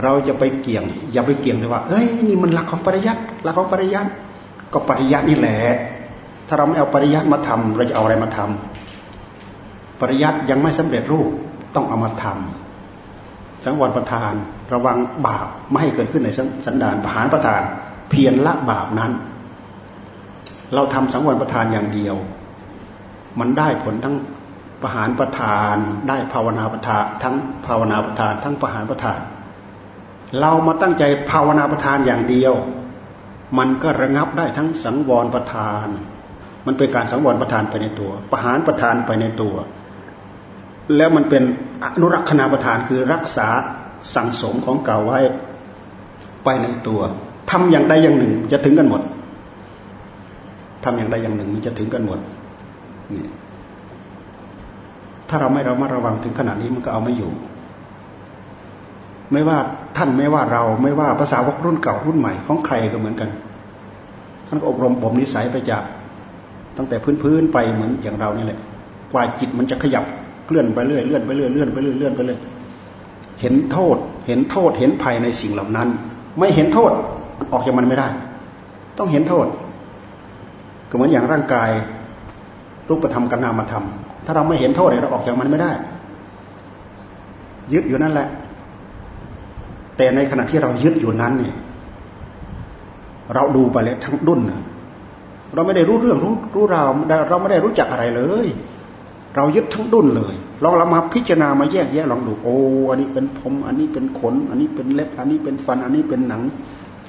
Speaker 2: เราจะไปเกี่ยง อย่าไปเกี่ยงแต่ว่าเอ้ยนี่มันหลักของปริยัติหลักของปริยัติก็ปริยัตินี่แหละถ้าเราไม่เอาปริยัติมาทำเราจะเอาอะไรมาทำ ปริยัติยังไม่สำเร็จรูปต้องเอามาทำสังวรประทาน ระวังบาปไม่ให้เกิดขึ้นในสันดานประหารประทาน เพียรละบาปนั้น เราทำสังวรประทานอย่างเดียว มันได้ผลทั้งประหารประทาน ได้ภาวนาประทานทั้งภาวนาประทาน ทั้งประหารประทาน เรามาตั้งใจภาวนาประทานอย่างเดียว มันก็ระงับได้ทั้งสังวรประทาน มันเป็นการสังวรประทานไปในตัว ประหารประทานไปในตัว แล้วมันเป็นอนุรักษณาประทานคือรักษาสั่งสมของเก่าไว้ไปในตัวทำอย่างใดอย่างหนึ่งจะถึงกันหมดทำอย่างใดอย่างหนึ่งมันจะถึงกันหมดนี่ถ้าเราไม่ระมัดระวังถึงขนาดนี้มันก็เอาไม่อยู่ ไม่ว่าท่านไม่ว่าเราไม่ว่าภาษาวกรุ่นเก่ารุ่นใหม่ของใครก็เหมือนกัน ท่านก็อบรมบ่มนิสัยไปจาก ตั้งแต่พื้นๆไปเหมือนอย่างเรานี่แหละกว่าจิตมันจะขยับ เคลื่อนไปเรื่อยเลื่อนไปเรื่อยเลื่อนไปเรื่อยเลื่อนไปเรื่อยเห็นโทษ เห็นโทษเห็นภัยในสิ่งเหล่านั้น ไม่เห็นโทษออกจากมันไม่ได้ ต้องเห็นโทษ ก็เหมือนอย่างร่างกายรูปธรรมกับนามธรรม ถ้าเราไม่เห็นโทษเราออกจากมันไม่ได้ ยึดอยู่นั่นแหละ แต่ในขณะที่เรายึดอยู่นั้นเนี่ยเราดูไปแล้วทั้งดุนเราไม่ได้รู้เรื่องรู้รู้ราวเราไม่ได้รู้จักอะไรเลย เรายึดทั้งดุนเลยลองเรามาพิจารณามาแยกแยะลองดูโอ้อันนี้เป็นผม อันนี้เป็นขน อันนี้เป็นเล็บ อันนี้เป็นฟัน อันนี้เป็นหนัง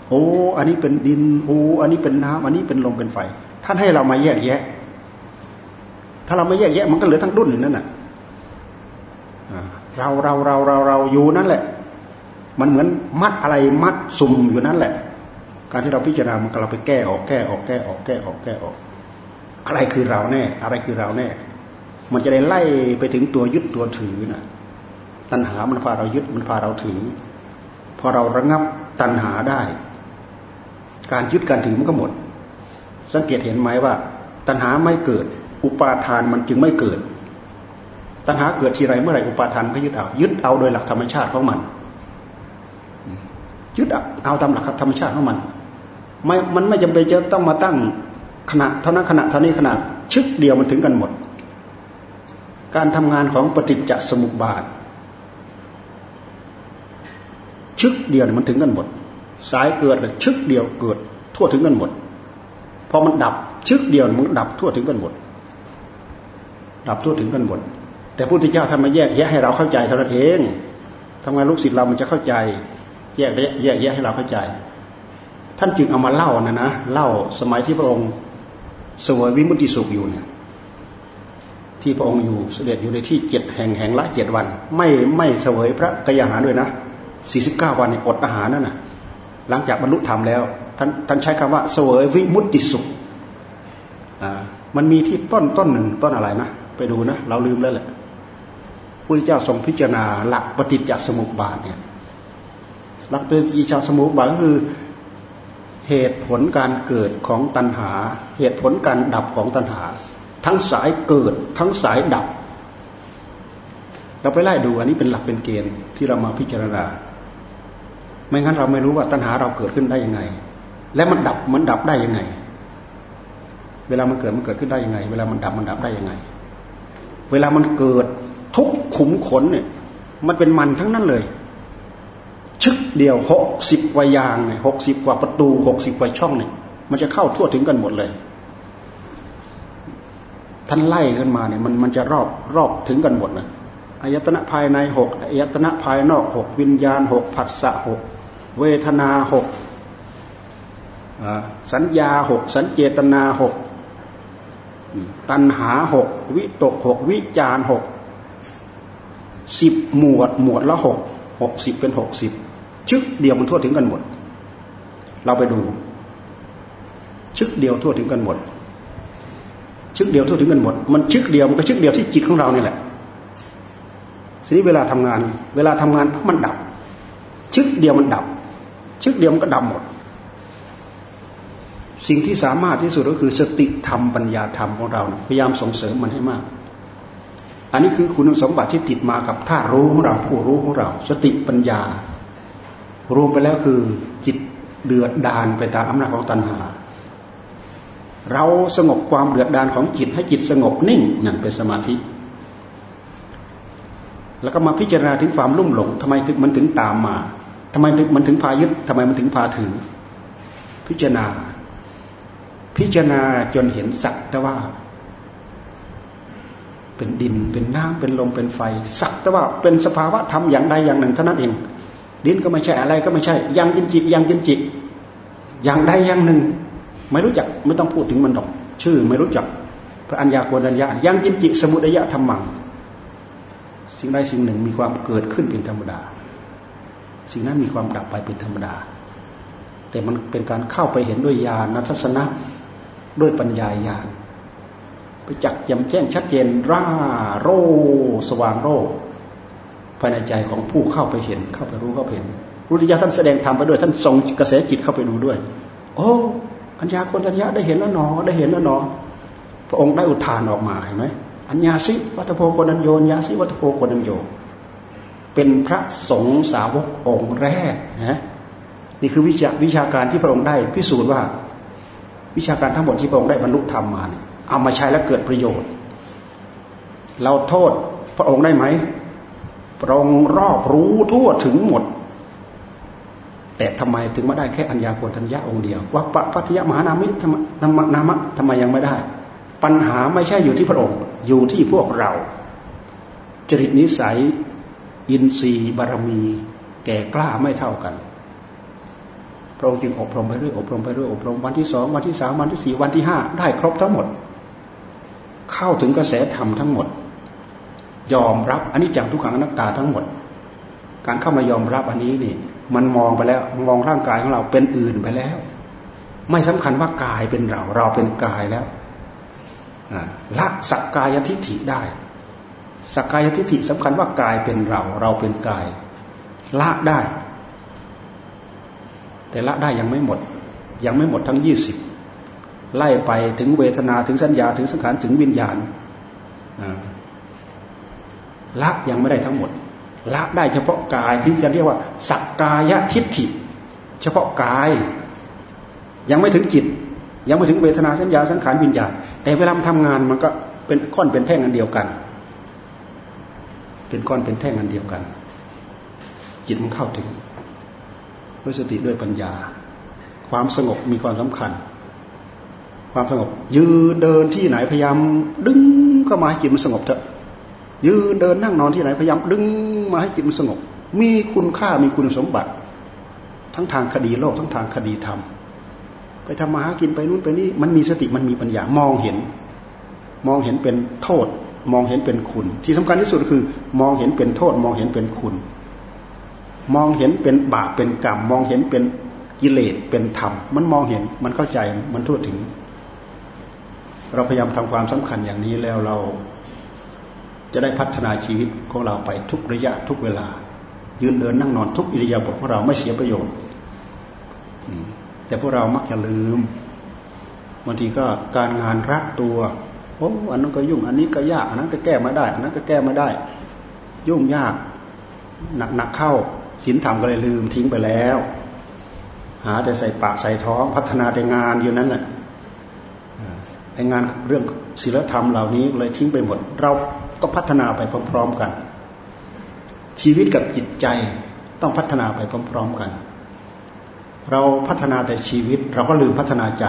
Speaker 2: โอ้อันนี้เป็นดินโอ้อันนี้เป็นน้ำอันนี้เป็นลมเป็นไฟ ท่านให้เรามาแยกแยะ ถ้าเราไม่แยกแยะ มันก็เหลือทั้งดุนนั่นน่ะเราเราเราเราเราอยู่นั่นแหละ มันเหมือนมัดอะไรมัดสุ่มอยู่นั่นแหละ การที่เราพิจารณามันก็เราไปแก้ออกแก้ออกแก้ออกแก้ออกแก้ออก อะไรคือเราแน่ อะไรคือเราแน่ มันจะได้ไล่ไปถึงตัวยึดตัวถือนะตัณหามันพาเรายึดมันพาเราถือ พอเราระงับตัณหาได้ การยึดการถือมันก็หมด สังเกตเห็นไหมว่า ตัณหาไม่เกิด อุปาทานมันจึงไม่เกิด ตัณหาเกิดทีไรเมื่อไหร่อุปาทานก็ยึดเอา ยึดเอาโดยหลักธรรมชาติของมัน ยึดเอาตามหลักธรรมชาติของมันไม่มันไม่จำเป็นจะต้องมาตั้งขณะเท่านั้นขณะเท่านี้ขณะชึกเดียวมันถึงกันหมด การทำงานของปฏิจจสมุปบาท ชึกเดียวมันถึงกันหมด สายเกิดชึกเดียวเกิด ทั่วถึงกันหมดพอมันดับชึกเดียวมันดับทั่วถึงกันหมด ดับทั่วถึงกันหมด แต่พุทธเจ้าท่านมาแยกแยะให้เราเข้าใจเท่านั้นเองทำงานลูกศิษย์เรามันจะเข้าใจ แยกแยกแยกให้เราเข้าใจ ท่านจึงเอามาเล่านะนะเล่าสมัยที่พระองค์สวยวิมุติสุขอยู่เนี่ย ที่พระองค์อยู่เสด็จอยู่ในที่เจ็ดแห่งแห่งละเจ็ดวัน ไม่ไม่เสวยพระกยาหารด้วยนะสี่สิบเก้าวันเนี่ยอดอาหารนั่นน่ะ หลังจากบรรลุธรรมแล้วท่านท่านใช้คำว่าเสวยวิมุตติสุขอ่ามันมีที่ต้นต้นหนึ่งต้นอะไรนะไปดูนะเราลืมแล้วแหละพระพุทธเจ้าทรงพิจารณาหลักปฏิจจสมุปบาทเนี่ยหลักปฏิจจสมุปบาทก็คือเหตุผลการเกิดของตัณหา เหตุผลการดับของตัณหา ทั้งสายเกิด ทั้งสายดับ เราไปไล่ดูอันนี้เป็นหลักเป็นเกณฑ์ที่เรามาพิจารณา ไม่งั้นเราไม่รู้ว่าตัณหาเราเกิดขึ้นได้ยังไง และมันดับมันดับได้ยังไง เวลามันเกิดมันเกิดขึ้นได้ยังไง เวลามันดับมันดับได้ยังไง เวลามันเกิดทุกขุมขนเนี่ย มันเป็นมันทั้งนั้นเลยชึกเดียวหกสิบกว่ายางเนี่ยหกสิบกว่าประตูหกสิบกว่าช่องเนี่ยมันจะเข้าทั่วถึงกันหมดเลย ท่านไล่ขึ้นมาเนี่ยมันมันจะรอบรอบถึงกันหมดนะอายตนะภายในหกอายตนะภายนอกหกวิญญาณหกผัสสะหกเวทนาหกสัญญาหกสัญเจตนาหกตัณหาหกวิตกหกวิจารหกสิบหมวดหมวดละหกหกสิบเป็นหกสิบชึกเดียวมันทั่วถึงกันหมด เราไปดู ชึกเดียวทั่วถึงกันหมด ชึกเดียวทั่วถึงกันหมด มันชึกเดียวมันก็ชึกเดียวที่จิตของเราเนี่แหละทีนี้เวลาทำงาน เวลาทำงานมันดับ ชึกเดียวมันดับ ชึกเดียวมันก็ดับหมด สิ่งที่สามารถที่สุดก็คือสติธรรมปัญญาธรรมของเรา พยายามส่งเสริมมันให้มาก อันนี้คือคุณสมบัติที่ติดมากับท่ารู้ของเราผู้รู้ของเรา สติปัญญารวมไปแล้วคือจิตเดือดดานไปตามอำนาจของตัณหา เราสงบความเดือดดานของจิตให้จิตสงบนิ่งนั่นเป็นสมาธิ แล้วก็มาพิจารณาถึงความลุ่มหลงทำไมถึงมันถึงตามมาทำไมมันถึงพายึดทำไมมันถึงพาถือ พิจารณา พิจารณาจนเห็นสักแต่ว่า เป็นดินเป็นน้ำเป็นลมเป็นไฟ สักแต่ว่าเป็นสภาวะธรรมอย่างใดอย่างหนึ่งเท่านั้นเอง ดินก็ไม่ใช่อะไรก็ไม่ใช่ ยังกินจิตยังกินจิตอย่างใดอย่างหนึ่ง ไม่รู้จักไม่ต้องพูดถึงมันดอกชื่อ ไม่รู้จัก พระอัญญาโกณัญญายังกินจิสมุทัยธรรมัง สิ่งใดสิ่งหนึ่งมีความเกิดขึ้นเป็นธรรมดา สิ่งนั้นมีความดับไปเป็นธรรมดา แต่มันเป็นการเข้าไปเห็นด้วยญาณทัศนะด้วยปัญญาญาณไปจักจำแจ้งชัดเจนร่าโรสว่างโรภายในใจของผู้เข้าไปเห็น เข้าไปรู้เข้าไปเห็นรุติยาท่านแสดงธรรมไปด้วย ท่านส่งกระแสจิตเข้าไปดูด้วย โอ้ อัญญาคนอัญญาได้เห็นแล้วหนอได้เห็นแล้วหนอ พระองค์ได้อุทานออกมาเห็นไหมอัญญาสิวัตโพโกนัญโยญญาสิวัตโพโกนัญโยเป็นพระสงฆ์สาวกองค์แรกนะนี่คือวิชาวิชาการที่พระองค์ได้พิสูจน์ว่า วิชาการทั้งหมดที่พระองค์ได้บรรลุธรรมมาเนี่ยเอามาใช้แล้วเกิดประโยชน์ เราโทษพระองค์ได้ไหมพระองค์รอบรู้ทั่วถึงหมด แต่ทำไมถึงมาได้แค่อัญญาโกณทัญญาองค์เดียววัปปปัทยมหานามิธรรมนามะทำไมยังไม่ได้ ปัญหาไม่ใช่อยู่ที่พระองค์ อยู่ที่พวกเรา จริตนิสัย อินทรีย์บารมี แก่กล้าไม่เท่ากันพระองค์จึงอบรมไปเรื่อยอบรมไปเรื่อยอบรมวันที่สองวันที่สามวันที่สี่วันที่ห้าได้ครบทั้งหมด เข้าถึงกระแสธรรมทั้งหมด ยอมรับอันนี้จังทุกขังอนัตตาทั้งหมด การเข้ามายอมรับอันนี้นี่ มันมองไปแล้วมองร่างกายของเราเป็นอื่นไปแล้ว ไม่สำคัญว่ากายเป็นเรา เราเป็นกายแล้วละสักกายทิฏฐิได้สักกายทิฏฐิสำคัญว่ากายเป็นเรา เราเป็นกาย ละได้ แต่ละได้ยังไม่หมด ยังไม่หมดทั้งยี่สิบไล่ไปถึงเวทนาถึงสัญญาถึงสังขารถึงวิญญาณละยังไม่ได้ทั้งหมด ละได้เฉพาะกายที่จะเรียกว่า สักกายทิฏฐิ เฉพาะกาย ยังไม่ถึงจิต ยังไม่ถึงเวทนาสัญญาสังขารวิญญาณแต่เวลาทำงานมันก็เป็นก้อนเป็นแท่งอันเดียวกัน เป็นก้อนเป็นแท่งอันเดียวกัน จิตมันเข้าถึงด้วยสติด้วยปัญญา ความสงบมีความสำคัญ ความสงบยืนเดินที่ไหนพยายามดึงเข้ามาให้จิตมันสงบเถอะ ยืนเดินนั่งนอนที่ไหนพยายามดึงมาให้จิตมันสงบ มีคุณค่ามีคุณสมบัติ ทั้งทางคดีโลกทั้งทางคดีธรรมไปทำมาหากินไปนู่นไปนี่มันมีสติมันมีปัญญามองเห็น มองเห็นเป็นโทษ มองเห็นเป็นคุณ ที่สำคัญที่สุดคือ มองเห็นเป็นโทษ มองเห็นเป็นคุณ มองเห็นเป็นบาปเป็นกรรม มองเห็นเป็นกิเลสเป็นธรรม มันมองเห็นมันเข้าใจมันทั่วถึง เราพยายามทำความสำคัญอย่างนี้แล้วเรา จะได้พัฒนาชีวิตของเราไปทุกระยะทุกเวลา ยืนเดินนั่งนอนทุกอิริยาบถของเราไม่เสียประโยชน์แต่พวกเรามักจะลืมบางทีก็การงานรักตัวโอ้อันนั้นก็ยุ่ง อันนี้ก็ยาก อันนั้นก็แก้ไม่ได้ อันนั้นก็แก้ไม่ได้ ยุ่งยาก หนักหนักเข้าศีลธรรมก็เลยลืมทิ้งไปแล้ว หาแต่ใส่ปากใส่ท้อง พัฒนาแต่งานอยู่นั้นแหละไองานเรื่องศีลธรรมเหล่านี้เลยทิ้งไปหมด เรา ต้องพัฒนาไปพร้อมๆกัน ชีวิตกับจิตใจต้องพัฒนาไปพร้อมๆกัน เราพัฒนาแต่ชีวิต เราก็ลืมพัฒนาใจ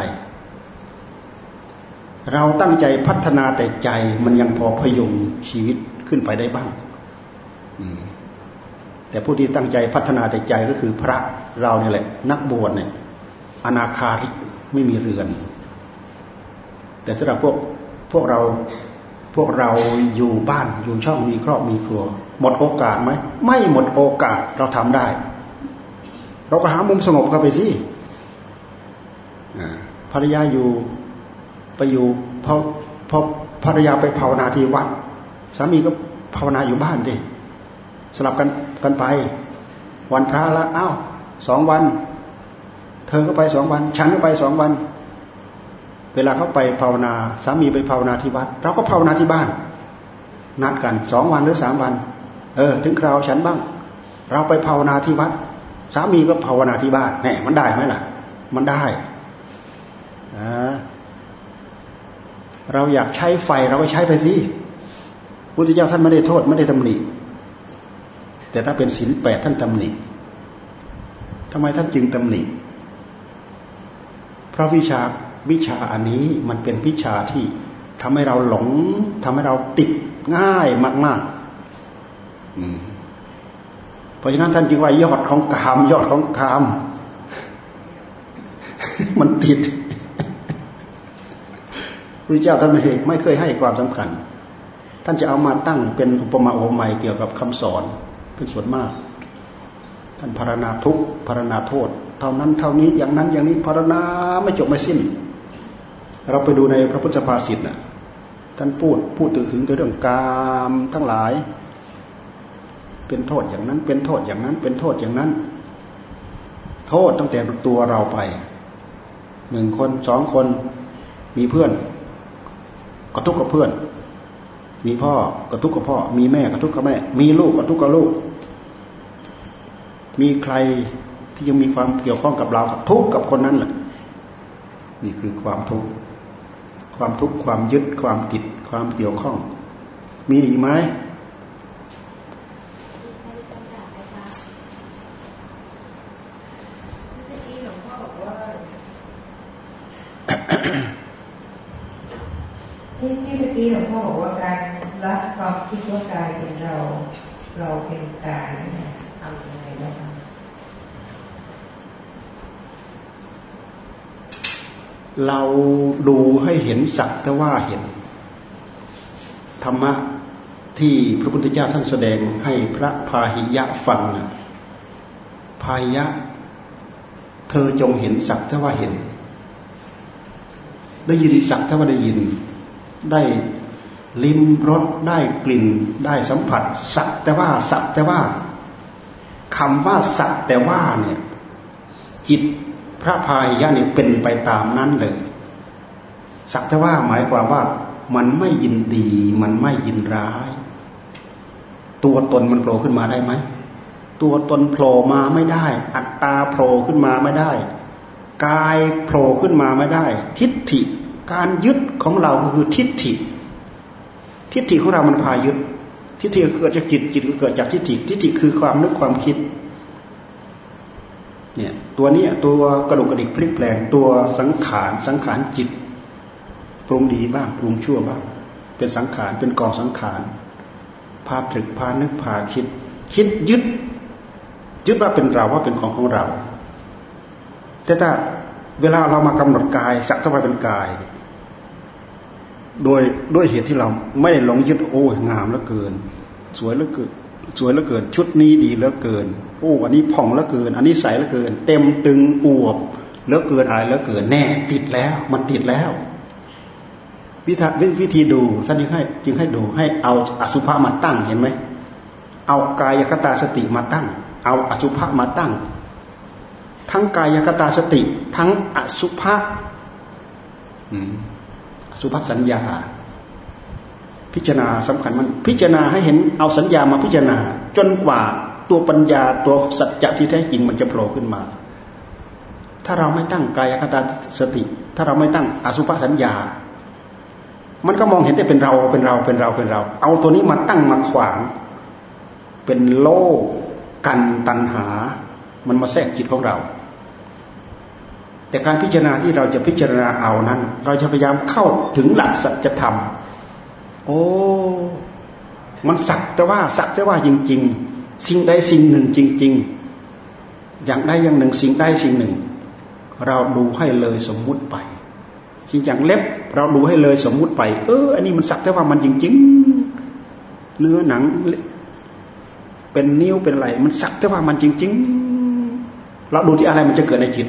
Speaker 2: เราตั้งใจพัฒนาแต่ใจมันยังพอพยุงชีวิตขึ้นไปได้บ้างแต่ผู้ที่ตั้งใจพัฒนาแต่ใจก็คือพระเราเนี่ยแหละ นักบวชเนี่ยอนาคาริกไม่มีเรือน แต่สำหรับพวกพวกเรา วกเราอยู่บ้านอยู่ช่องมีครอบมีครัว หมดโอกาสไหมไม่หมดโอกาสเราทำได้ เราก็หามุมสงบเข้าไปสิภรรยาอยู่ไปอยู่พอพอภรรยาไปภาวนาที่วัดสามีก็ภาวนาอยู่บ้านดิสลับกันกันไป วันพระละอ้าวสองวัน เธอก็ไปสองวัน ฉันก็ไปสองวัน เวลาเขาไปภาวนาสามีไปภาวนาที่วัด เราก็ภาวนาที่บ้าน นัดกันสองวันหรือสามวัน เออ ถึงคราวฉันบ้าง เราไปภาวนาที่วัด สามีก็ภาวนาที่บ้านแหมมันได้ไหมล่ะ มันได้เราอยากใช้ไฟเราก็ใช้ไปสิพุทธเจ้าท่านไม่ได้โทษไม่ได้ตำหนิแต่ถ้าเป็นศีลแปดท่านตำหนิทำไมท่านจึงตำหนิเพราะวิชา วิชาอันนี้มันเป็นวิชาที่ทำให้เราหลงทำให้เราติดง่ายมากๆเพราะฉะนั้นท่านจึงว่ายอดของกาม ยอดของกาม มันติดพระเจ้าท่านไม่ไม่เคยให้ความสำคัญ ท่านจะเอามาตั้งเป็นอุปมาอุปไมยเกี่ยวกับคำสอนเป็นส่วนมาก ท่านพารณาทุกพารณาโทษ เท่านั้นเท่านี้อย่างนั้นอย่างนี้พารณาไม่จบไม่สิ้น เราไปดูในพระพุทธภาษิตน่ะท่านพูดพูดถึงเรื่องกามทั้งหลาย เป็นโทษอย่างนั้น เป็นโทษอย่างนั้น เป็นโทษอย่างนั้น โทษตั้งแต่ตัวเราไปหนึ่งคนสองคนมีเพื่อนก็ทุกกับเพื่อน มีพ่อก็ทุกกับพ่อ มีแม่ก็ทุกกับแม่ มีลูกก็ทุกกับลูก มีใครที่ยังมีความเกี่ยวข้องกับเราทุกข์กับคนนั้นแหละนี่คือความทุกข์ ความทุกข์ความยึดความติดความเกี่ยวข้อง มีอีกไหม
Speaker 4: ที่ที่เมื่อกี้หลวงพ่อบอกว่าการละความคิดว่ากายเป็นเรา เราเป็นกายเนี่ยทำยังไงได้บ้าง
Speaker 2: เราดูให้เห็นสักแต่ว่าเห็น ธรรมะที่พระพุทธเจ้าท่านแสดงให้พระพาหิยะฟังพาหิยะ เธอจงเห็นสักแต่ว่าเห็น ได้ยินสักแต่ว่าได้ยิน ได้ลิ้มรสได้กลิ่น ได้สัมผัส สักแต่ว่าสักแต่ว่าคำว่าสักแต่ว่าเนี่ยจิต พระพายยะนี่เป็นไปตามนั้นเลย สักแต่ว่าหมายความว่า มันไม่ยินดี มันไม่ยินร้าย ตัวตนมันโผล่ขึ้นมาได้ไหมตัวตนโผล่มาไม่ได้ อัตตาโผล่ขึ้นมาไม่ได้กายโผล่ขึ้นมาไม่ได้ ทิฏฐิ การยึดของเราก็คือทิฏฐิ ทิฏฐิของเรามันพายึด ทิฏฐิเกิดจากจิตจิตก็เกิดจากทิฏฐิ ทิฏฐิคือความนึกความคิด เนี่ยตัวนี้ตัวกระดูกกระดิกพลิกแปลงตัวสังขารสังขารจิตปรุงดีบ้างปรุงชั่วบ้าง เป็นสังขารเป็นกองสังขารพาตรึกพานึกพาคิด คิดยึด ยึดว่าเป็นเราว่าเป็นของของเรา แต่ถ้าเวลาเรามากำหนดกายสักเท่าไรเป็นกาย โดยด้วยเหตุที่เราไม่ได้หลงยึดโอ้งามเหลือเกิน สวยเหลือเกินสวยเหลือเกิน ชุดนี้ดีเหลือเกิน โอ้อันนี้ผ่องเหลือเกินอันนี้ใสเหลือเกิน เต็มตึงอวบเหลือเกินอะไรเหลือเกินแน่ติดแล้ว มันติดแล้ววิธีวิธีดูท่านจึงให้จึงให้ดูให้เอาอสุภะมาตั้งเห็นไหมเอากายคตาสติมาตั้ง เอาอสุภะมาตั้ง ทั้งกายคตาสติ ทั้งอสุภะอสุภะสัญญา พิจารณาสำคัญมัน พิจารณาให้เห็นเอาสัญญามาพิจารณา จนกว่า ตัวปัญญาตัวสัจจะที่แท้จริงมันจะโผล่ขึ้นมา ถ้าเราไม่ตั้งกายคตาสติ ถ้าเราไม่ตั้งอสุภสัญญา มันก็มองเห็นแต่เป็นเราเป็นเราเป็นเราเป็นเรา เอาตัวนี้มาตั้งมาขวาง เป็นโลกกันตันหา มันมาแทรกจิตของเรา แต่การพิจารณาที่เราจะพิจารณาเอานั้น เราจะพยายามเข้าถึงหลักสัจธรรม โอ้ มันสักแต่ว่าสักแต่ว่าจริง ๆ สิ่งใดสิ่งหนึ่งจริง ๆ อย่างใดอย่างหนึ่ง สิ่งใดสิ่งหนึ่ง เราดูให้เลยสมมุติไปจริงอย่างเล็บเราดูให้เลยสมมุติไป เออ อันนี้มันสักแต่ว่ามันจริง ๆ เนื้อหนัง เป็นนิ้วเป็นอะไรมันสักแต่ว่ามันจริง ๆ เราดูที่อะไรมันจะเกิดในจิต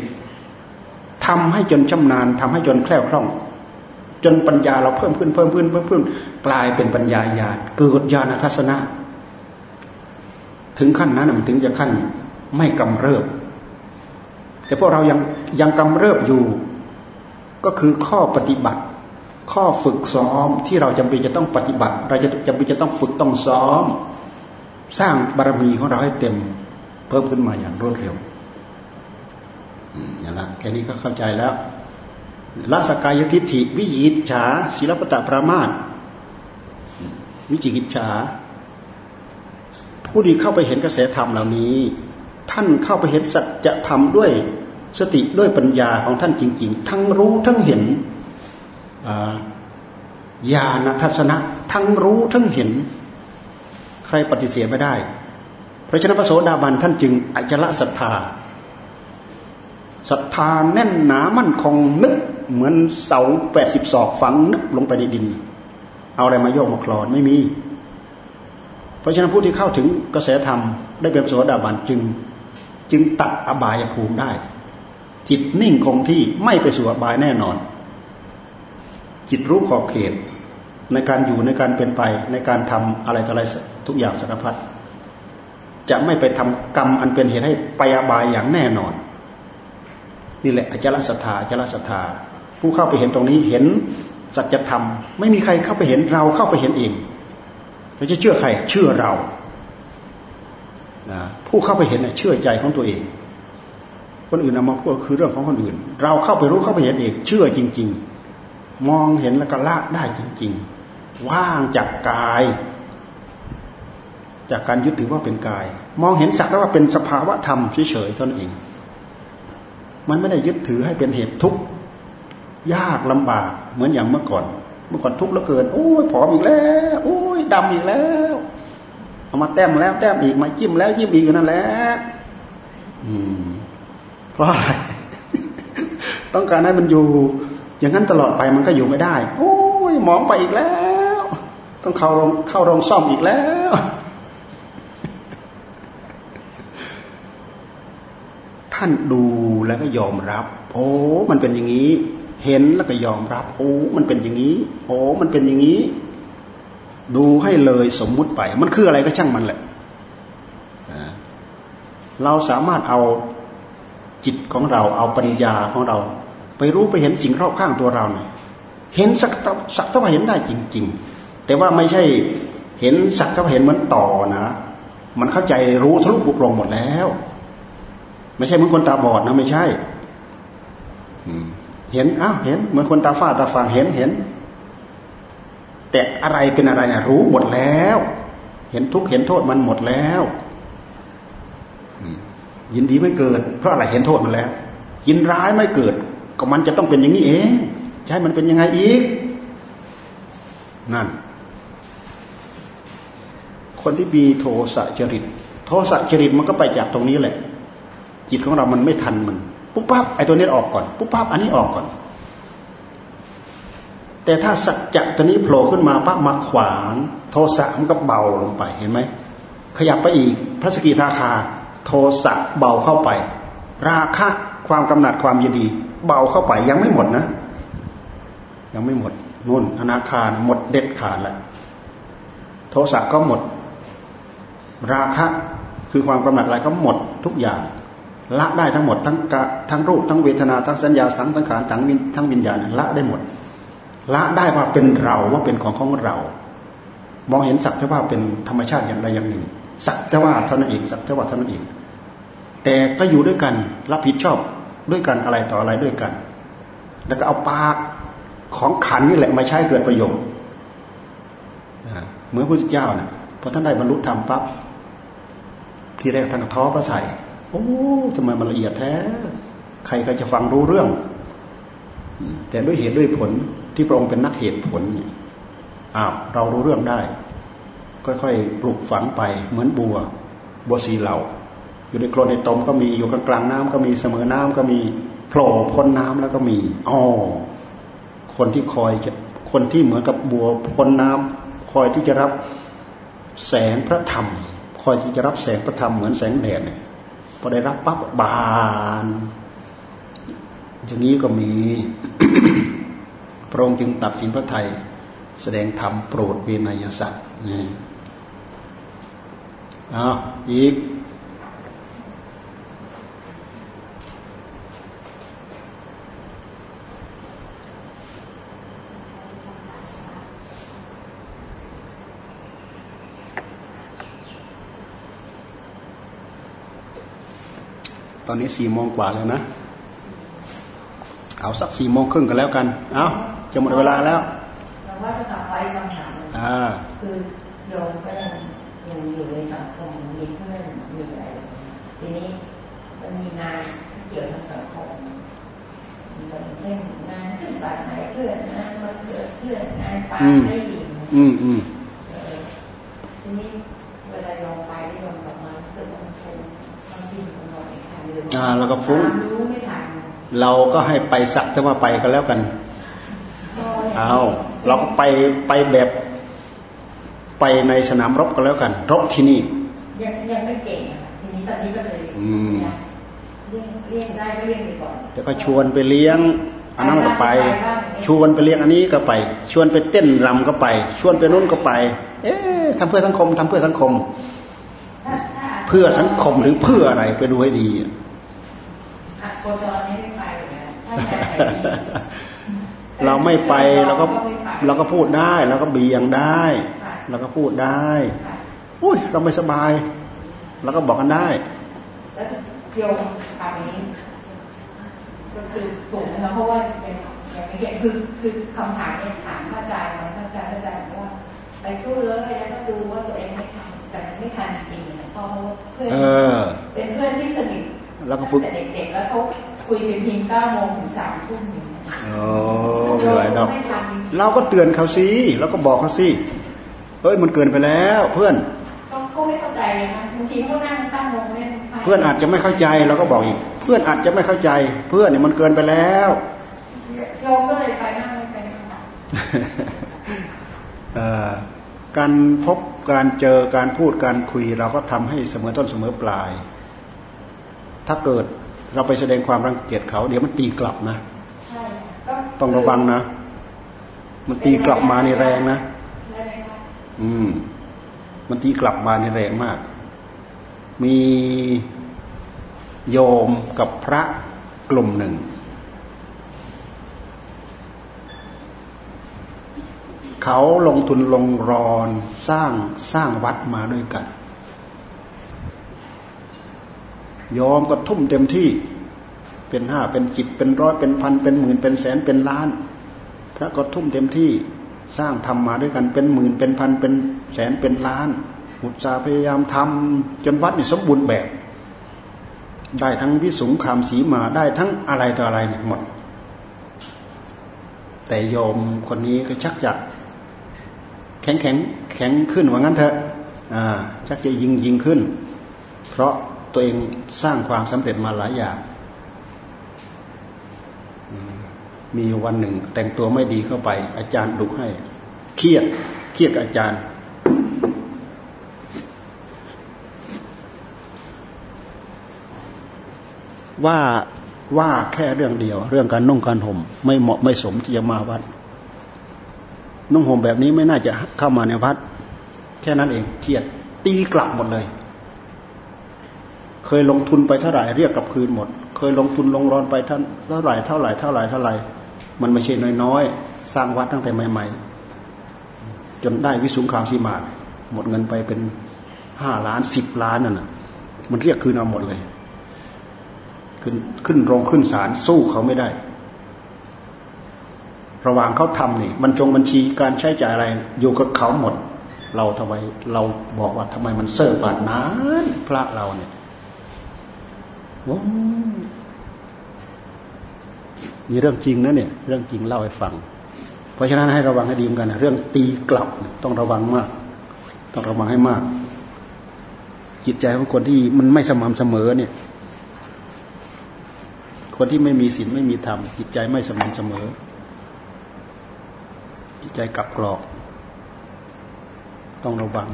Speaker 2: ทำให้จนชำนาญทำให้จนแคล่วคล่อง จนปัญญาเราเพิ่มขึ้นเพิ่มขึ้นเพิ่มขึ้นกลายเป็นปัญญาญาณเกิดญาณทัศนะ ถึงขั้นนั้นมันถึงจะขั้นไม่กำเริบ แต่พวกเรายังยังกำเริบอยู่ ก็คือข้อปฏิบัติ ข้อฝึกซ้อมที่เราจำเป็นจะต้องปฏิบัติ เราจะจำเป็นจะต้องฝึกต้องซ้อม สร้างบารมีของเราให้เต็ม เพิ่มขึ้นมาอย่างรวดเร็วอย่างละแค่นี้ก็เข้าใจแล้วละสกายทิฏฐิวิจิตฉาศิลปตะประมาทวิจิกิจฉา ผู้ที่เข้าไปเห็นกระแสธรรมเหล่านี้ ท่านเข้าไปเห็นสัจธรรมด้วยสติด้วยปัญญาของท่านจริง ๆ ทั้งรู้ทั้งเห็นญาณทัศนะ ทั้งรู้ทั้งเห็น ใครปฏิเสธไม่ได้ เพราะฉะนั้นพระโสดาบันท่านจึงอัจละศรัทธาศรัทธาแน่นหนามั่นคงนึกเหมือนเสาแปดสิบศอกฝังนึกลงไปในดิน เอาอะไรมาโยกมาคลอนไม่มี เพราะฉะนั้นผู้ที่เข้าถึงกระแสธรรมได้เป็นโสดาบันจึงจึงตัดอบายภูมิได้ จิตนิ่งคงที่ไม่ไปสู่อบายแน่นอน จิตรู้ขอบเขตในการอยู่ในการเป็นไปในการทำอะไรต่ออะไรทุกอย่างสารพัดจะไม่ไปทำกรรมอันเป็นเหตุให้ไปอบายอย่างแน่นอน นี่แหละอจารศรัทธาอจารศรัทธาผู้เข้าไปเห็นตรงนี้เห็นสัจธรรม ไม่มีใครเข้าไปเห็นเราเข้าไปเห็นเอง เราจะเชื่อใคร เชื่อเราผู้เข้าไปเห็นเชื่อใจของตัวเอง คนอื่นเอามาพูดคือเรื่องของคนอื่น เราเข้าไปรู้เข้าไปเห็นเองเชื่อจริง ๆ มองเห็นแล้วก็ละได้จริง ๆ ว่างจากกาย จากการยึดถือว่าเป็นกาย มองเห็นสักแล้วว่าเป็นสภาวะธรรมเฉยๆเท่านั้นเอง มันไม่ได้ยึดถือให้เป็นเหตุทุกข์ยากลำบากเหมือนอย่างเมื่อก่อน เมื่อก่อนทุกข์แล้วเกินโอ้ยผอมอีกแล้วโอ้ยดำอีกแล้วเอามาแต้มแล้วแต้มอีกมาจิ้มแล้วจิ้มอีกนั่นแหละอืมเพราะอะไรต้องการให้มันอยู่ อย่างนั้นตลอดไปมันก็อยู่ไม่ได้ โอ้ยมองไปอีกแล้ว ต้องเข้าโรงเข้าโรงซ่อมอีกแล้ว ท่านดูแล้วก็ยอมรับ โอ้มันเป็นอย่างนี้ เห็นแล้วก็ยอมรับ โอ้ มันเป็นอย่างนี้ โอ้ มันเป็นอย่างนี้ ดูให้เลยสมมุติไป มันคืออะไรก็ช่างมันแหละเราสามารถเอาจิตของเราเอาปัญญาของเรา ไปรู้ไปเห็นสิ่งรอบข้างตัวเราเนี่ยเห็นสักสักเท่าเห็นได้จริง ๆ แต่ว่าไม่ใช่เห็นสักเท่าเห็นเหมือนต่อนะ มันเข้าใจรู้ทะลุปุโปรงหมดแล้ว ไม่ใช่เหมือนคนตาบอดนะไม่ใช่ เห็นอ้าวเห็นเหมือนคนตาฝ้าตาฟางเห็นเห็น แต่อะไรเป็นอะไรนะรู้หมดแล้ว เห็นทุกเห็นโทษมันหมดแล้วยินดีไม่เกิด เพราะอะไรเห็นโทษมันแล้ว ยินร้ายไม่เกิด ก็มันจะต้องเป็นอย่างนี้เองใช่มันเป็นยังไงอีก นั่น คนที่มีโทสะจริต โทสะจริตมันก็ไปจากตรงนี้แหละ จิตของเรามันไม่ทันมัน ปุ๊บปั๊บไอ้ตัวนี้ออกก่อนปุ๊บปั๊บอันนี้ออกก่อน แต่ถ้าสัจจะตัวนี้โผล่ขึ้นมาปั๊บมาขวาง โทสะมันก็เบาลงไปเห็นไหมขยับไปอีกพระสกิทาคา โทสะเบาเข้าไป ราคะความกำหนัดความยินดี เบาเข้าไปยังไม่หมดนะ ยังไม่หมดนู่นอนาคาหมดเด็ดขาดแล้วโทสะก็หมด ราคะคือความกำหนัดอะไรก็หมดทุกอย่าง ละได้ทั้งหมดทั้งกทั้งรูปทั้งเวทนาทั้งสัญญาสังสังขารทั้งวิทั้งวิญญาณละได้หมด ละได้ว่าเป็นเราว่าเป็นของของเรา มองเห็นสักแต่ว่าเป็นธรรมชาติอย่างใดอย่างหนึ่ง สักแต่ว่าเท่านั้นเองสักแต่ว่าเท่านั้นเองแต่ก็อยู่ด้วยกันรับผิดชอบด้วยกันอะไรต่ออะไรด้วยกัน แล้วก็เอาปากของขันนี่แหละมาใช้เกิดประโยชน์เหมือนพระพุทธเจ้าเนะ่ยพอท่านได้บรรลุธรรมปั๊บที่แรกท่านก็ท้อพระใส่ โอ้ทำไมมันละเอียดแท้ ใครก็จะฟังรู้เรื่อง แต่ด้วยเหตุด้วยผลที่พระองค์เป็นนักเหตุผลอ้าวเรารู้เรื่องได้ ค่อยๆปลูกฝังไปเหมือนบัว บัวสีเหล่าอยู่ในโคลนในตมก็มีอยู่กลางกลางน้ำก็มีเสมอน้ำก็มีโผล่พ้นน้ำแล้วก็มีอ๋อคนที่คอยจะคนที่เหมือนกับบัวพ้นน้ำคอยที่จะรับแสงพระธรรม คอยที่จะรับแสงพระธรรมเหมือนแสงแดดเนี่ย พอได้รับปั๊บบานอย่างนี้ก็มีพระองค์จึงตัดสินพระไทยแสดงธรรมโปรดเวนยสัตว์นี่อ้าวอีก ตอนนี้สี่โมงกว่าแล้วนะ เอาสักสี่โมงครึ่งกันแล้วกัน เอาจะหมดเวลาแล้ว
Speaker 4: เราว่าจะกลับไปคำถามหนึ่ง
Speaker 2: อ่า
Speaker 4: คือโยมก็ยังยังอยู่ในสังคมมีเพื่อนมีอะไรทีนี้มันมีงานที่เกี่ยวกับสังคมอย่างเช่นงานขึ้นบาดหายเพื่อนงานมาเกิดเพื่อนงานปาร์ตี้
Speaker 2: อืมอืม
Speaker 4: เออทีนี้า
Speaker 2: แล้วก็ฟุ้ง
Speaker 4: ตามรู้ไม่ทัน
Speaker 2: เราก็ให้ไปสักจะว่าไปกันแล้วกัน
Speaker 4: ก็ย่งนี้
Speaker 2: เอาเราก็ไปไปแบบไปในสนามรบกันแล้วกัน รบที่นี่
Speaker 4: ยังยังไม่เก่งอะทีนี้ตอนนี้ก็เลย
Speaker 2: อืม
Speaker 4: เลี่ยงเลี่ยงได้ก็เลี่ยงไปก่อน
Speaker 2: เดี๋ยวก็ชวนไปเลี้ยงอันนั้นก็ไป ชวนไปเลี้ยงอันนี้ก็ไป ชวนไปเต้นรำก็ไป ชวนไปนู้นก็ไป เอ๊ะทำเพื่อสังคมทำเพื่อสังคม
Speaker 4: ถ้าถ้า
Speaker 2: เพื่อสังคมหรือเพื่ออะไรไปดูให้ดี
Speaker 4: อัดโค จรนี้ไม่ไปเลยนะถ้าใจไหนดี
Speaker 2: เราไม่ไปเราก็
Speaker 4: ไม่ไป
Speaker 2: เราก็พูดได้เราก็เบียงได้
Speaker 4: ค่ะ
Speaker 2: เราก็พูดได้
Speaker 4: ค่ะ
Speaker 2: อุ้ยเราไม่สบายเราก็บอกกันได้
Speaker 4: แล้วโยมทำอย่างนี้ก็คือถูกนะเพราะว่ายังยังไม่เก่งคือคือคำถามเนี่ยถามพระอาจารย์นะพระอาจารย์พระอาจารย์บอกว่าไปสู้เลยแล้วก็ดูว่าตัวเองไม่ทำแต่มันไม่ทันจริงๆเพราะว่าเพื่อน
Speaker 2: เออ
Speaker 4: เป็นเพื่อนที่สนิท
Speaker 2: แล้วก็ฝึก
Speaker 4: แต่เด็กๆแล้วเขาคุยกันเพียงเก้าโมงถึงสามทุ่มอย่างเงี้ย
Speaker 2: โอ้ไม่ไหวดอก
Speaker 4: ไม่ทันจริง
Speaker 2: เราก็เตือนเขาสิเราก็บอกเขาสิเฮ้ยมันเกินไปแล้วเพื่อน
Speaker 4: ๆเขาเขาไม่เข้าใจนะบางทีเขานั่งตั้งวงเล่นไพ่
Speaker 2: เพื่อนอาจจะไม่เข้าใจเราก็บอกอีก เพื่อนอาจจะไม่เข้าใจ เพื่อนเนี่ยมันเกินไปแล้ว
Speaker 4: โยมก็เลยไปนั่งไม่ไปนั่งมา
Speaker 2: เอ่อการพบการเจอการพูดการคุย เราก็ทำให้เสมอต้นเสมอปลาย ถ้าเกิดเราไปแสดงความรังเกียจเขา เดี๋ยวมันตีกลับนะ
Speaker 4: ใช่ก็
Speaker 2: ต้องระวังนะ มันตีกลับมาในแรงนะ
Speaker 4: ได้ไหมคะ
Speaker 2: อืม มันตีกลับมาในแรงมาก มีโยมกับพระกลุ่มหนึ่ง เขาลงทุนลงรอนสร้างสร้างวัดมาด้วยกัน โยมก็ทุ่มเต็มที่ เป็นห้าเป็นจิตเป็นร้อยเป็นพันเป็นหมื่นเป็นแสนเป็นล้าน พระก็ทุ่มเต็มที่สร้างทำมาด้วยกันเป็นหมื่นเป็นพันเป็นแสนเป็นล้านอุตสาห์พยายามทำจนวัดนี่สมบูรณ์แบบ ได้ทั้งวิสุงคามสีมาได้ทั้งอะไรต่ออะไรเนี่ยหมด แต่โยมคนนี้ก็ชักจะแข็งแข็งแข็งขึ้นว่างั้นเถอะ อ่า ชักจะยิงยิงขึ้น เพราะ ตัวเองสร้างความสำเร็จมาหลายอย่าง มีวันหนึ่ง แต่งตัวไม่ดีเข้าไป อาจารย์ดุให้ เครียด เครียดกับอาจารย์ ว่าว่าแค่เรื่องเดียว เรื่องการนุ่งการห่ม ไม่เหมาะไม่สมที่จะมาวัด นุ่งห่มแบบนี้ไม่น่าจะเข้ามาในวัด แค่นั้นเองเครียด ตีกลับหมดเลย เคยลงทุนไปเท่าไหร่เรียกกลับคืนหมด เคยลงทุนลงร้อนไปท่านเท่าไหร่เท่าไหร่เท่าไหร่เท่าไหร่ มันไม่ใช่น้อยๆ สร้างวัดตั้งแต่ใหม่ ๆ จนได้วิสุงคามสีมาหมดเงินไปเป็นห้าล้านสิบล้านนั่นน่ะ มันเรียกคืนเอาหมดเลย ขึ้นขึ้นโรงขึ้นศาลสู้เขาไม่ได้ ระหว่างเขาทำนี่บัญชงบัญชีการใช้จ่ายอะไรอยู่กับเขาหมด เราทำไมเราบอกว่าทำไมมันเซ่อบาดนานพระเราเนี่ย มีเรื่องจริงนะเนี่ย เรื่องจริงเล่าให้ฟัง เพราะฉะนั้นให้ระวังให้ดีเหมือนกันนะเรื่องตีกลับต้องระวังมาก ต้องระวังให้มาก จิตใจของคนที่มันไม่สม่ำเสมอเนี่ย คนที่ไม่มีศีลไม่มีธรรมจิตใจไม่สม่ำเสมอ จิตใจกลับกรอก ต้องระวัง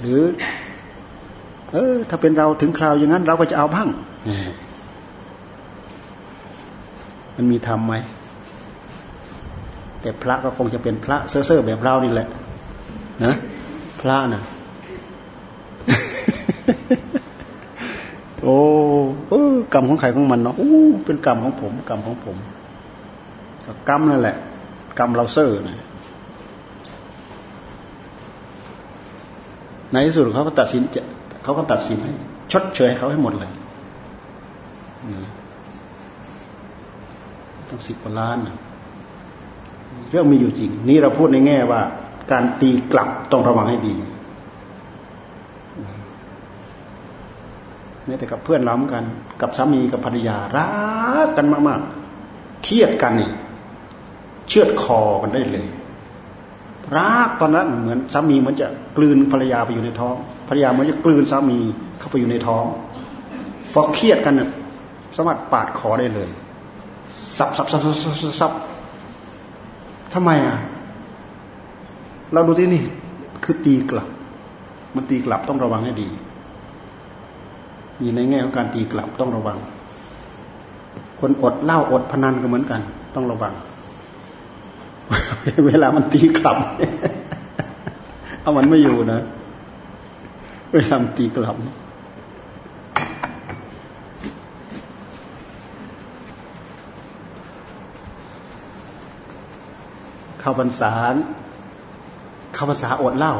Speaker 2: หรือ เออ ถ้าเป็นเราถึงคราวอย่างนั้น เราก็จะเอาบ้างมันมีธรรมไหมแต่พระก็คงจะเป็นพระเซ่อๆแบบเรานี่แหละ นะพระนะโอ้เออกรรมของใครของมันเนาะโอ้เป็นกรรมของผม กรรมของผมกรรมนั่นแหละ กรรมเราเซ่อนะในที่สุดเขาก็ตัดสินจะ เขาก็ตัดสินให้ชดเชยเขาให้หมดเลยต้องสิบกว่าล้านเรื่องมีอยู่จริง นี่เราพูดในแง่ว่า การตีกลับต้องระวังให้ดีนี่แต่กับเพื่อนเราเหมือนกัน กับสามีกับภรรยารักกันมาก ๆ เครียดกันนี่เชือดคอกันได้เลย รักตอนนั้นเหมือนสามีมันจะกลืนภรรยาไปอยู่ในท้อง ภรรยามันจะกลืนสามีเข้าไปอยู่ในท้องพอเครียดกันน่ะสามารถปาดคอได้เลยสับสับสับสับสับสับทำไมอะ เราดูที่นี่ คือตีกลับ มันตีกลับต้องระวังให้ดีมีในแง่ของการตีกลับต้องระวัง คนอดเหล้าอดพนันก็เหมือนกัน ต้องระวัง เวลามันตีกลับ เอามันไม่อยู่นะ เวลามันตีกลับ เข้าพรรษาเข้าพรรษาอดเหล้า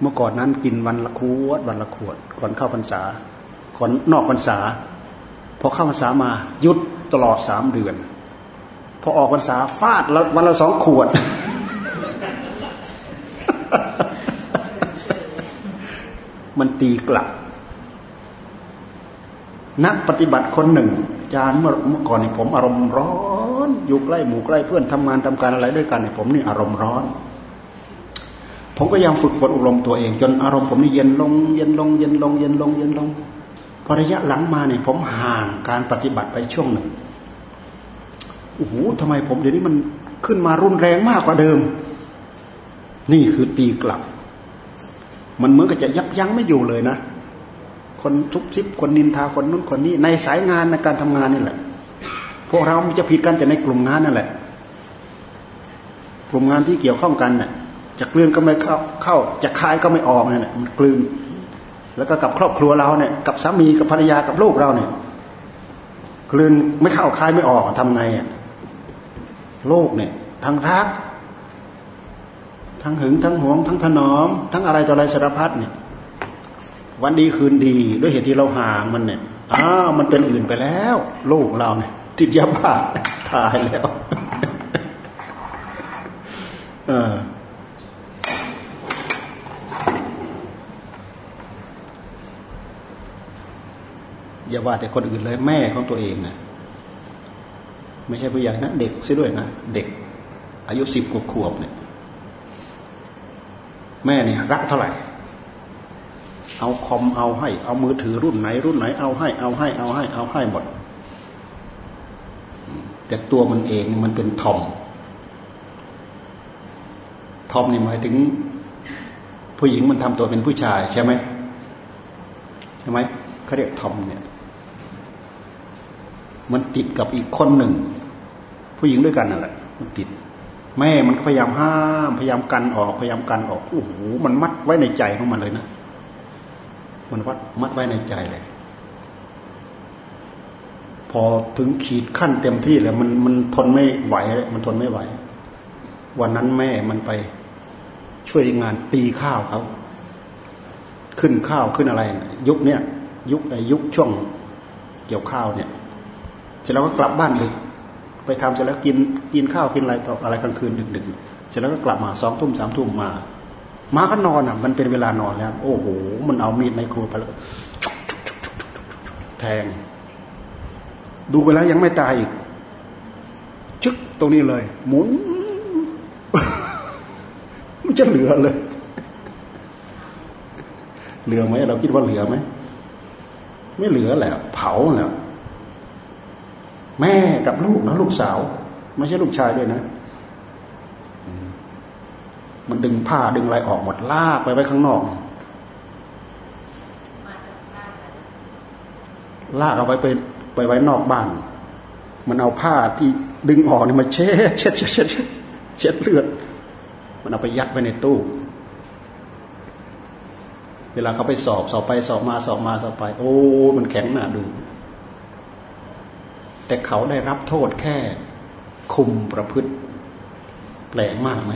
Speaker 2: เมื่อก่อนนั้นกินวันละขวด วันละขวด ก่อนเข้าพรรษา ก่อนนอกพรรษา พอเข้าพรรษามา ยุดตลอดสามเดือน อออกพรรษาฟาดแล้ววันละสองขวด มันตีกลับ นักปฏิบัติคนหนึ่งอาจารย์เมื่อเมื่อก่อนนี่ผมอารมณ์ร้อน อยู่ใกล้หมู่ใกล้เพื่อนทำงานทำการอะไรด้วยกันเนี่ยผมนี่อารมณ์ร้อน ผมก็ยังฝึกฝนอบรมตัวเอง จนอารมณ์ผมนี่เย็นลง เย็นลง เย็นลง เย็นลงเย็นลงพอระยะหลังมาเนี่ยผมห่างการปฏิบัติไปช่วงหนึ่ง โอ้โหทำไมผมเดี๋ยวนี้มันขึ้นมารุนแรงมากกว่าเดิม นี่คือตีกลับ มันเหมือนกับจะยับยั้งไม่อยู่เลยนะ คนทุบซิบคนนินทาคนนู้นคนนี้ ในสายงานในการทำงานนี่แหละ พวกเราจะผิดกันแต่ในกลุ่มงานนั่นแหละ กลุ่มงานที่เกี่ยวข้องกันเนี่ยจะกลืนก็ไม่เข้าเข้าจะคายก็ไม่ออกเนี่ยมันกลืน แล้วก็กับครอบครัวเราเนี่ย กับสามีกับภรรยากับลูกเราเนี่ยกลืนไม่เข้าคายไม่ออกทำไงอะ ลูกเนี่ย ทั้งรัก ทั้งหึงทั้งหวง ทั้งถนอม ทั้งอะไรต่ออะไรสารพัดเนี่ย วันดีคืนดีด้วยเหตุที่เราห่างมันเนี่ยอ้าวมันเป็นอื่นไปแล้ว ลูกเราเนี่ย ติดยาบ้าตายแล้วเอออย่าว่าแต่คนอื่นเลยแม่ของตัวเองนะ ไม่ใช่ผู้ใหญ่นะเด็กซะด้วยนะเด็ก อายุสิบกว่าขวบเนี่ย แม่เนี่ยรักเท่าไหร่ เอาคอมเอาให้ เอามือถือรุ่นไหน รุ่นไหนเอาให้ เอาให้ เอาให้ เอาให้หมด แต่ตัวมันเองมันเป็นทอมทอมนี่หมายถึง ผู้หญิงมันทำตัวเป็นผู้ชายใช่ไหมใช่ไหมเขาเรียกทอมเนี่ย มันติดกับอีกคนหนึ่ง ผู้หญิงด้วยกันนั่นแหละมันติด แม่มันพยายามห้ามพยายามกันออกพยายามกันออกโอ้โหมันมัดไว้ในใจของมันเลยนะมันวัดมัดไว้ในใจเลย พอถึงขีดขั้นเต็มที่แล้วมันมันทนไม่ไหวมันทนไม่ไหว วันนั้นแม่มันไป ช่วยงานตีข้าวเขาขึ้นข้าวขึ้นอะไร ยุคเนี้ยยุคไอยุคช่วงเกี่ยวข้าวเนี่ย เสร็จแล้วก็กลับบ้านดึก ไปทำเสร็จแล้วกินกินข้าวกินอะไรต่ออะไรกลางคืนดึกๆเสร็จแล้วก็กลับมาสองทุ่มสามทุ่มมามาก็นอนอะ มันเป็นเวลานอนแล้ว โอ้โห มันเอามีดในครัวไปแล้วแทง ดูไปแล้วยังไม่ตายอีกชึกตรงนี้เลย หมุน มันจะเหลือเลย เหลือไหมเราคิดว่าเหลือไหม ไม่เหลือแหละเผาแหละ แม่กับลูกนะลูกสาว ไม่ใช่ลูกชายด้วยนะ มันดึงผ้าดึงอะไรออกหมดลากไปไว้ข้างนอก ลากเอาไปไปไปไว้นอกบ้าน มันเอาผ้าที่ดึงออกนี่มาเช็ดเช็ดเช็ดเช็ดเช็ดเลือด มันเอาไปยัดไว้ในตู้เวลาเขาไปสอบสอบไปสอบมาสอบมาสอบไป โอ้ มันแข็งหนาดู แต่เขาได้รับโทษแค่คุมประพฤติ แปลกมากไหม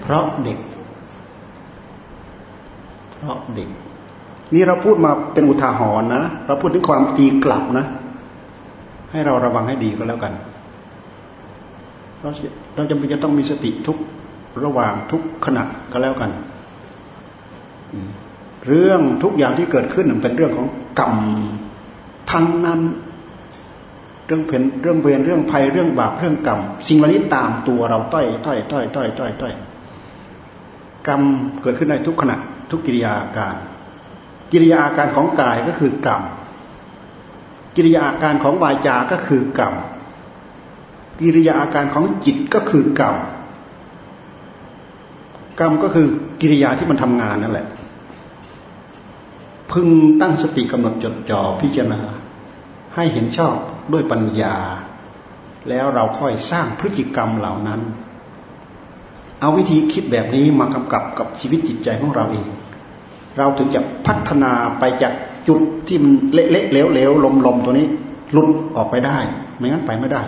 Speaker 2: เพราะเด็ก เพราะเด็ก นี่เราพูดมาเป็นอุทาหรณ์นะ เราพูดถึงความตีกลับนะ ให้เราระวังให้ดีก็แล้วกัน เราเราจำเป็นจะต้องมีสติทุกระหว่างทุกขณะก็แล้วกัน เรื่องทุกอย่างที่เกิดขึ้นเป็นเรื่องของกรรมทั้งนั้น เรื่องเพนเรื่องเวรเรื่องภัยเรื่องบาปเรื่องกรรม สิ่งเหล่านี้ตามตัวเราต้อยต้อยต้อยต้อยต้อยต้อยกรรมเกิดขึ้นในทุกขณะทุกกิริยาอาการ กิริยาอาการของกายก็คือกรรมกิริยาอาการของวาจาก็คือกรรมกิริยาอาการของจิตก็คือกรรมกรรมก็คือกิริยาที่มันทำงานนั่นแหละ พึงตั้งสติกำหนดจดจ่อพิจารณาให้เห็นชอบ ด้วยปัญญา แล้วเราค่อยสร้างพฤติกรรมเหล่านั้น เอาวิธีคิดแบบนี้มากำกับกับชีวิตจิตใจของเราเอง เราถึงจะพัฒนาไปจากจุดที่มันเละๆเหลวๆลมๆตัวนี้หลุดออกไปได้ ไม่งั้นไปไม่ได้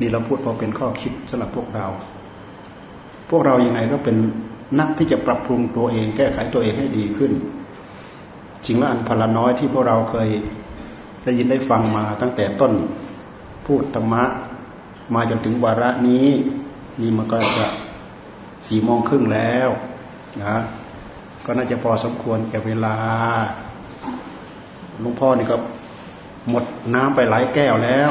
Speaker 2: นี่เราพูดพอเป็นข้อคิดสำหรับพวกเรา พวกเรายังไงก็เป็นนักที่จะปรับปรุงตัวเอง แก้ไขตัวเองให้ดีขึ้นจริงแล้วอันพลน้อยที่พวกเราเคย ได้ยินได้ฟังมาตั้งแต่ต้นพูดธรรมะ มาจนถึงวาระนี้ นี่มันก็จะสี่โมงครึ่งแล้วนะก็น่าจะพอสมควรแก่เวลาหลวงพ่อนี่ก็หมดน้ำไปหลายแก้ว
Speaker 1: แล้ว